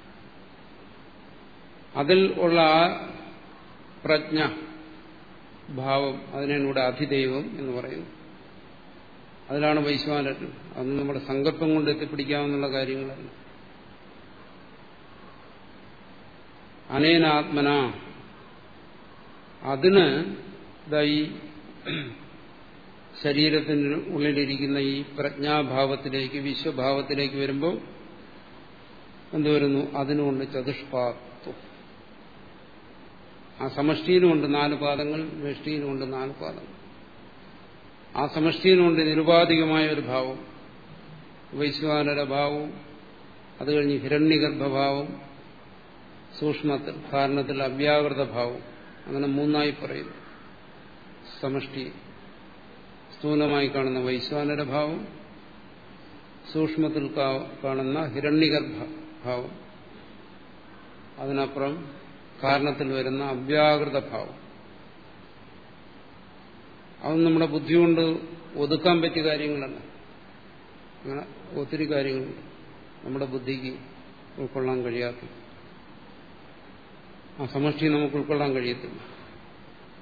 അതിൽ ഉള്ള ആ പ്രജ്ഞ ഭാവം അതിനാണ് ഇവിടെ അധിദൈവം എന്ന് പറയുന്നത് അതിലാണ് വൈശ്വാനൻ. അത് നമ്മുടെ സങ്കല്പം കൊണ്ട് എത്തിപ്പിടിക്കാവുന്ന കാര്യങ്ങളല്ല. അനേനാത്മന. അതിന് ഈ ശരീരത്തിന് ഉള്ളിലിരിക്കുന്ന ഈ പ്രജ്ഞാഭാവത്തിലേക്ക് വിശ്വഭാവത്തിലേക്ക് വരുമ്പോൾ എന്തുവരുന്നു അതിനുകൊണ്ട് ചതുഷ്പാത്വം ആ സമഷ്ടിയിലുമുണ്ട് നാല് പാദങ്ങൾ വേഷ്ടിയിലുമുണ്ട് നാല് പാദങ്ങൾ. ആ സമഷ്ടിയിലുമുണ്ട് നിരുപാധികമായ ഒരു ഭാവം വൈശ്വാനര ഭാവവും അത് കഴിഞ്ഞ് ഹിരണ്യഗർഭഭാവം സൂക്ഷ്മത്തിൽ കാരണത്തിൽ അവ്യാകൃത ഭാവം അങ്ങനെ മൂന്നായി പറയുന്നു. സമഷ്ടി സ്ഥൂലമായി കാണുന്ന വൈശ്വാനര ഭാവം സൂക്ഷ്മത്തിൽ കാണുന്ന ഹിരണ്യഗർഭ ഭാവം. അതിനപ്പുറം കാരണത്തിൽ വരുന്ന അവ്യാകൃത ഭാവം. അത് നമ്മുടെ ബുദ്ധി കൊണ്ട് ഒതുക്കാൻ പറ്റിയ കാര്യങ്ങളല്ല. അങ്ങനെ ഒത്തിരി കാര്യങ്ങൾ നമ്മുടെ ബുദ്ധിക്ക് ഉൾക്കൊള്ളാൻ കഴിയാത്ത. ആ സമഷ്ടി നമുക്ക് ഉൾക്കൊള്ളാൻ കഴിയത്തില്ല.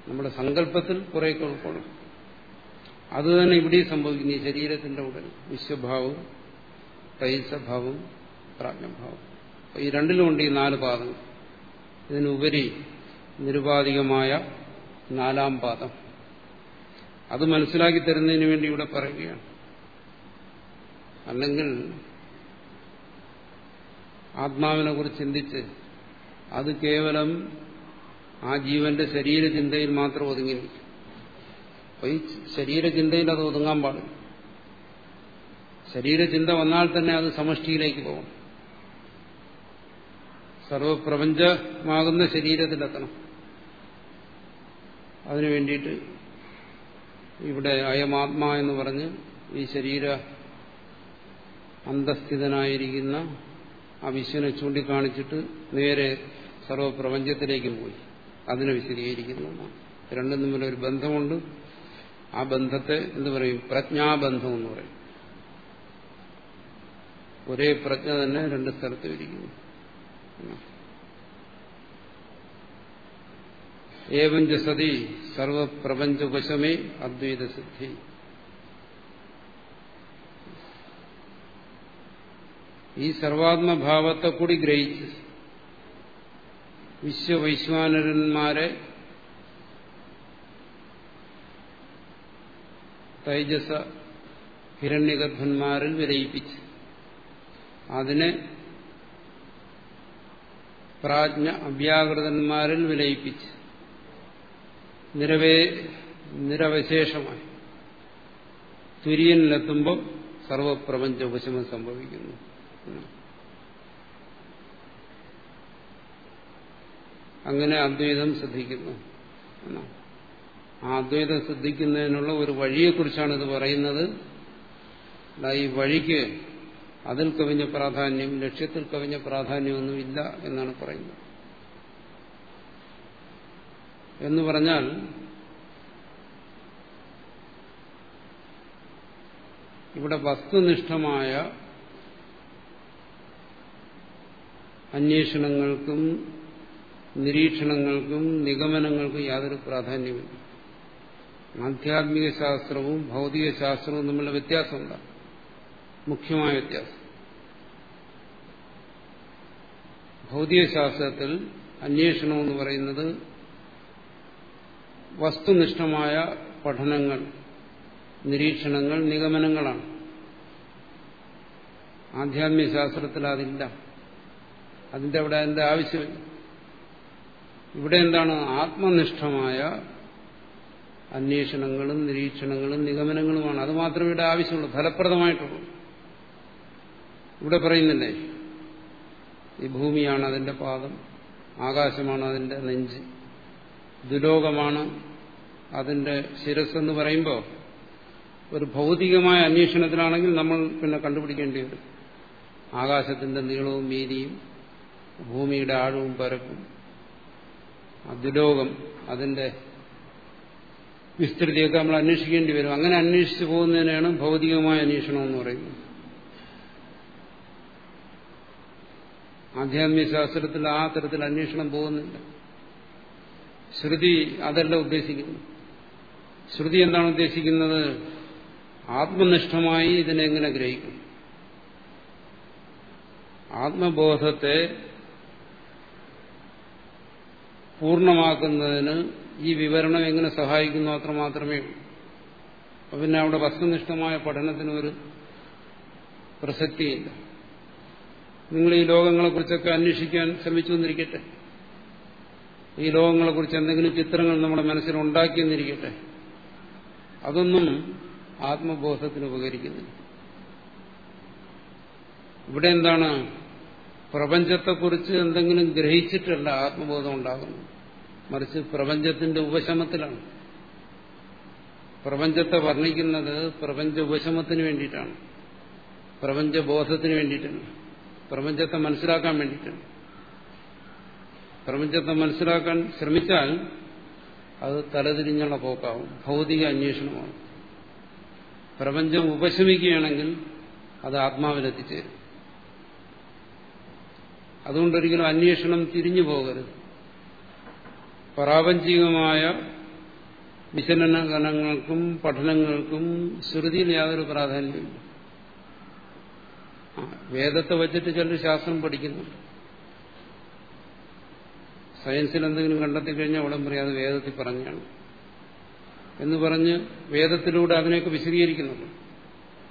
നമ്മുടെ സങ്കല്പത്തിൽ കുറേയൊക്കെ ഉൾക്കൊള്ളും അത് തന്നെ ഇവിടെയും സംഭവിക്കുന്നു. ഈ ശരീരത്തിന്റെ ഉടൻ വിശ്വഭാവം തൈസഭാവം പ്രാജ്ഞഭാവം. ഈ രണ്ടിലുമുണ്ട് ഈ നാല് പാദങ്ങൾ. ഇതിനുപരി നിരുപാധികമായ നാലാം പാദം. അത് മനസ്സിലാക്കി തരുന്നതിന് വേണ്ടി ഇവിടെ പറയുകയാണ്. അല്ലെങ്കിൽ ആത്മാവിനെ കുറിച്ച് ചിന്തിച്ച് അത് കേവലം ആ ജീവന്റെ ശരീരചിന്തയിൽ മാത്രം ഒതുങ്ങി അപ്പൊ ഈ ശരീരചിന്തയിൽ അത് ഒതുങ്ങാൻ പാടില്ല. ശരീരചിന്ത വന്നാൽ തന്നെ അത് സമഷ്ടിയിലേക്ക് പോകും. സർവപ്രപഞ്ചമാകുന്ന ശരീരത്തിലെത്തണം. അതിനു വേണ്ടിയിട്ട് ഇവിടെ അയമാത്മാ എന്ന് പറഞ്ഞ് ഈ ശരീര അന്തസ്ഥിതനായിരിക്കുന്ന ആ വിശ്വനെ ചൂണ്ടിക്കാണിച്ചിട്ട് നേരെ സർവപ്രപഞ്ചത്തിലേക്കും പോയി. അതിനെ വിശദീകരിക്കുന്നു. രണ്ടും തമ്മിൽ ഒരു ബന്ധമുണ്ട്. ആ ബന്ധത്തെ എന്ത് പറയും? പ്രജ്ഞാബന്ധം എന്ന് പറയും. ഒരേ പ്രജ്ഞ തന്നെ രണ്ട് സ്ഥലത്തും ഇരിക്കുന്നു. ഏവഞ്ച സതി സർവപ്രപഞ്ചവശമേ അദ്വൈത സിദ്ധി. ഈ സർവാത്മഭാവത്തെ കൂടി ഗ്രഹിച്ച് വിശ്വവൈശ്വാനരന്മാരെ തൈജസ ഹിരണ്യഗർഭന്മാരിൽ വിലയിപ്പിച്ച് അതിനെ പ്രാജ്ഞ അവ്യാകൃതന്മാരിൽ വിലയിപ്പിച്ച്. നിരവേ നിരവശേഷമായി. തുര്യനിലെത്തുമ്പോൾ സർവപ്രപഞ്ച ഉപശമം സംഭവിക്കുന്നു. അങ്ങനെ അദ്വൈതം ശ്രദ്ധിക്കുന്നു. ആ അദ്വൈതം ശ്രദ്ധിക്കുന്നതിനുള്ള ഒരു വഴിയെക്കുറിച്ചാണ് ഇത് പറയുന്നത്. ഈ വഴിക്ക് അതിൽ കവിഞ്ഞ പ്രാധാന്യം ലക്ഷ്യത്തിൽ കവിഞ്ഞ പ്രാധാന്യമൊന്നുമില്ല എന്നാണ് പറയുന്നത്. എന്ന് പറഞ്ഞാൽ ഇവിടെ വസ്തുനിഷ്ഠമായ അന്വേഷണങ്ങൾക്കും നിരീക്ഷണങ്ങൾക്കും നിഗമനങ്ങൾക്കും യാതൊരു പ്രാധാന്യമില്ല. ആധ്യാത്മിക ശാസ്ത്രവും ഭൗതിക ശാസ്ത്രവും തമ്മിലുള്ള വ്യത്യാസമുണ്ട്. മുഖ്യമായ വ്യത്യാസം. ഭൗതികശാസ്ത്രത്തിൽ അന്വേഷണം എന്ന് പറയുന്നത് വസ്തുനിഷ്ഠമായ പഠനങ്ങൾ നിരീക്ഷണങ്ങൾ നിഗമനങ്ങളാണ്. ആധ്യാത്മിക ശാസ്ത്രത്തിൽ അതില്ല. അതിന്റെ അവിടെ അതിന്റെ ആവശ്യമില്ല. ഇവിടെ എന്താണ് ആത്മനിഷ്ഠമായ അന്വേഷണങ്ങളും നിരീക്ഷണങ്ങളും നിഗമനങ്ങളുമാണ്. അത് മാത്രമേ ഇവിടെ ആവശ്യമുള്ളൂ. ഫലപ്രദമായിട്ടുള്ളൂ. ഇവിടെ പറയുന്നില്ലേ? ഈ ഭൂമിയാണ് അതിന്റെ പാദം ആകാശമാണ് അതിന്റെ നെഞ്ച് ദുലോകമാണ് അതിന്റെ ശിരസ് എന്ന് പറയുമ്പോൾ ഒരു ഭൗതികമായ അന്വേഷണത്തിലാണെങ്കിൽ നമ്മൾ പിന്നെ കണ്ടുപിടിക്കേണ്ടി വരും. ആകാശത്തിന്റെ നീളവും വീതിയും ഭൂമിയുടെ ആഴവും പരപ്പും ദുലോകം അതിന്റെ വിസ്തൃതിയൊക്കെ നമ്മൾ അന്വേഷിക്കേണ്ടി വരും. അങ്ങനെ അന്വേഷിച്ചു പോകുന്നതിനാണ് ഭൗതികമായ അന്വേഷണം എന്ന് പറയുന്നത്. ആധ്യാത്മിക ശാസ്ത്രത്തിൽ ആ തരത്തിൽ അന്വേഷണം പോകുന്നില്ല. ശ്രുതി അതല്ല ഉദ്ദേശിക്കുന്നു ശ്രുതി എന്താണ് ഉദ്ദേശിക്കുന്നത്? ആത്മനിഷ്ഠമായി ഇതിനെങ്ങനെ ഗ്രഹിക്കും? ആത്മബോധത്തെ പൂർണമാക്കുന്നതിന് ഈ വിവരണം എങ്ങനെ സഹായിക്കുന്നു അത്ര മാത്രമേ ഉള്ളൂ പിന്നെ അവിടെ വസ്തുനിഷ്ഠമായ പഠനത്തിന് ഒരു പ്രസക്തിയില്ല. നിങ്ങൾ ഈ ലോകങ്ങളെക്കുറിച്ചൊക്കെ അന്വേഷിക്കാൻ ശ്രമിച്ചു എന്നിരിക്കട്ടെ ഈ ലോകങ്ങളെക്കുറിച്ച് എന്തെങ്കിലും ചിത്രങ്ങൾ നമ്മുടെ മനസ്സിൽ ഉണ്ടാക്കിയെന്നിരിക്കട്ടെ. അതൊന്നും ആത്മബോധത്തിന് ഉപകരിക്കുന്നില്ല. ഇവിടെ എന്താണ്? പ്രപഞ്ചത്തെക്കുറിച്ച് എന്തെങ്കിലും ഗ്രഹിച്ചിട്ടല്ല ആത്മബോധം ഉണ്ടാകുന്നത് മറിച്ച് പ്രപഞ്ചത്തിന്റെ ഉപശമത്തിലാണ്. പ്രപഞ്ചത്തെ വർണിക്കുന്നത് പ്രപഞ്ച ഉപശമത്തിന് വേണ്ടിയിട്ടാണ്. പ്രപഞ്ചബോധത്തിന് വേണ്ടിയിട്ടാണ്. പ്രപഞ്ചത്തെ മനസ്സിലാക്കാൻ വേണ്ടിയിട്ടാണ്. പ്രപഞ്ചത്തെ മനസ്സിലാക്കാൻ ശ്രമിച്ചാൽ അത് തലതിരിഞ്ഞുള്ള പോക്കാവും. ഭൗതിക അന്വേഷണമാണ്. പ്രപഞ്ചം ഉപശമിക്കുകയാണെങ്കിൽ അത് ആത്മാവിലെത്തിച്ചേരും. അതുകൊണ്ടൊരിക്കലും അന്വേഷണം തിരിഞ്ഞു പോകരുത്. പ്രാപഞ്ചികമായ വിശലനകലങ്ങൾക്കും പഠനങ്ങൾക്കും ശ്രുതിയിൽ യാതൊരു പ്രാധാന്യമില്ല വേദത്തെ വച്ചിട്ട് ചിലർ ശാസ്ത്രം പഠിക്കുന്നുണ്ട് സയൻസിൽ എന്തെങ്കിലും കണ്ടെത്തി കഴിഞ്ഞാൽ ഉടൻ പറയാം അത് വേദത്തിൽ പറഞ്ഞാണ്. എന്ന് പറഞ്ഞ് വേദത്തിലൂടെ അതിനെയൊക്കെ വിശദീകരിക്കുന്നുണ്ട്.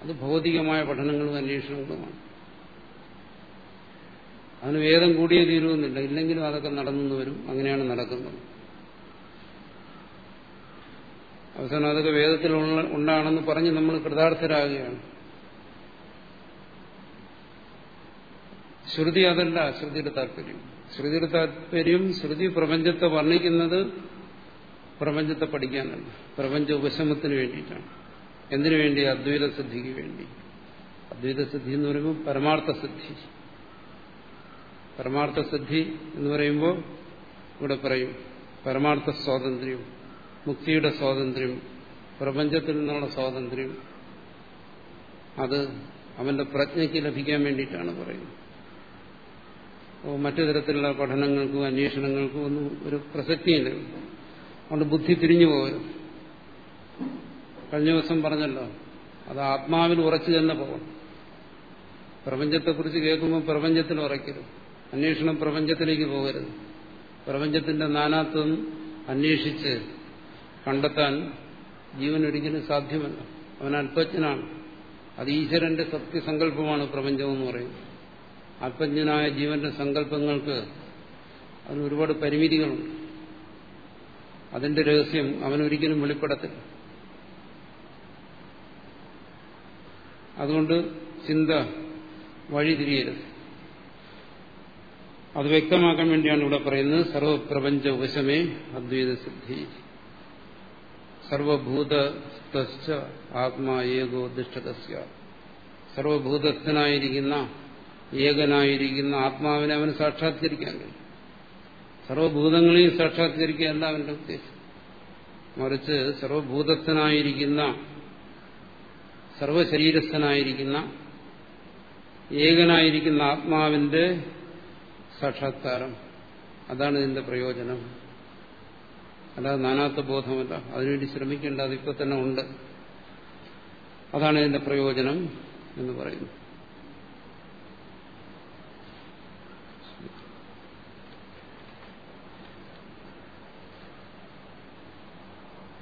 അത് ഭൗതികമായ പഠനങ്ങളും അന്വേഷണങ്ങളുമാണ് അതിന് വേദം കൂടിയേ തീരുമെന്നില്ല ഇല്ലെങ്കിലും അതൊക്കെ നടന്നു വരും. അങ്ങനെയാണ് നടക്കുന്നത്. അവസാനം അതൊക്കെ വേദത്തിൽ ഉണ്ടാണെന്ന് പറഞ്ഞ് നമ്മൾ കൃതാർത്ഥരാകുകയാണ്. ശ്രുതി അതല്ല ശ്രുതിയുടെ താല്പര്യം. ശ്രുതിയുടെ താല്പര്യം ശ്രുതി പ്രപഞ്ചത്തെ വർണിക്കുന്നത് പ്രപഞ്ചത്തെ പഠിക്കാനല്ല. പ്രപഞ്ച ഉപശമത്തിന് വേണ്ടിയിട്ടാണ്. എന്തിനു വേണ്ടി? അദ്വൈത സിദ്ധിക്ക് വേണ്ടി. അദ്വൈത സിദ്ധി എന്ന് പറയുമ്പോൾ പരമാർത്ഥ സിദ്ധി. പരമാർത്ഥ സിദ്ധി എന്ന് പറയുമ്പോൾ ഇവിടെ പറയും പരമാർത്ഥ സ്വാതന്ത്ര്യം മുക്തിയുടെ സ്വാതന്ത്ര്യം പ്രപഞ്ചത്തിൽ നിന്നുള്ള സ്വാതന്ത്ര്യം. അത് അവന്റെ പ്രജ്ഞയ്ക്ക് ലഭിക്കാൻ വേണ്ടിയിട്ടാണ് പറയുന്നത്. മറ്റു തരത്തിലുള്ള പഠനങ്ങൾക്കും അന്വേഷണങ്ങൾക്കും ഒന്നും ഒരു പ്രസക്തിയില്ല. അതുകൊണ്ട് ബുദ്ധി തിരിഞ്ഞു പോകരുത്. കഴിഞ്ഞ ദിവസം പറഞ്ഞല്ലോ അത് ആത്മാവിൽ ഉറച്ചു തന്നെ പോകണം. പ്രപഞ്ചത്തെക്കുറിച്ച് കേൾക്കുമ്പോൾ പ്രപഞ്ചത്തിൽ ഉറയ്ക്കരുത്. അന്വേഷണം പ്രപഞ്ചത്തിലേക്ക് പോകരുത്. പ്രപഞ്ചത്തിന്റെ നാനാത്വം അന്വേഷിച്ച് കണ്ടെത്താൻ ജീവൻ ഒരിക്കലും സാധ്യമല്ല. അവൻ അല്പജ്ഞനാണ്. അത് ഈശ്വരന്റെ സത്യസങ്കല്പമാണ് പ്രപഞ്ചമെന്ന് പറയുന്നത്. അല്പജ്ഞനായ ജീവന്റെ സങ്കല്പങ്ങൾക്ക് അതിന് ഒരുപാട് പരിമിതികളുണ്ട്. അതിന്റെ രഹസ്യം അവനൊരിക്കലും വെളിപ്പെടത്തില്ല. അതുകൊണ്ട് ചിന്ത വഴിതിരിയരുത് അത് വ്യക്തമാക്കാൻ വേണ്ടിയാണ് ഇവിടെ പറയുന്നത് സർവപ്രപഞ്ച ഉപശമേ അദ്വൈത സിദ്ധി. സർവഭൂതസ്ഥ ആത്മാ ഏകോദിഷ്ടതസ്യ സർവഭൂതസ്ഥനായിരിക്കുന്ന ഏകനായിരിക്കുന്ന ആത്മാവിനെ അവന് സാക്ഷാത്കരിക്കാൻ കഴിയും. സർവഭൂതങ്ങളെയും സാക്ഷാത്കരിക്കുകയല്ല അവന്റെ ഉദ്ദേശം. മറിച്ച് സർവഭൂതസ്ഥനായിരിക്കുന്ന സർവശരീരസ്ഥനായിരിക്കുന്ന ഏകനായിരിക്കുന്ന ആത്മാവിന്റെ സാക്ഷാത്കാരം. അതാണ് ഇതിന്റെ പ്രയോജനം. അല്ലാതെ നാനാത്വ ബോധമല്ല. അതിനുവേണ്ടി ശ്രമിക്കേണ്ട അതിപ്പോ തന്നെ ഉണ്ട്. അതാണ് ഇതിന്റെ പ്രയോജനം എന്ന് പറയുന്നു.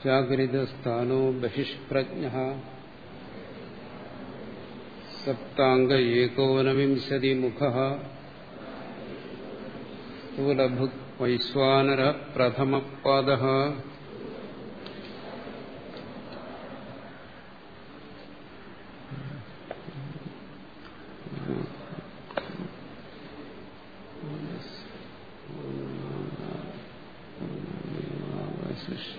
ജാഗ്രതസ്ഥാനോ ബഹിഷ്പ്രജ്ഞ സപ്താംഗ ഏകോനവിംശതി മുഖ സ്ഥൂലഭുക് വൈശ്വാനര പ്രഥമപാദ ശിഷ്യ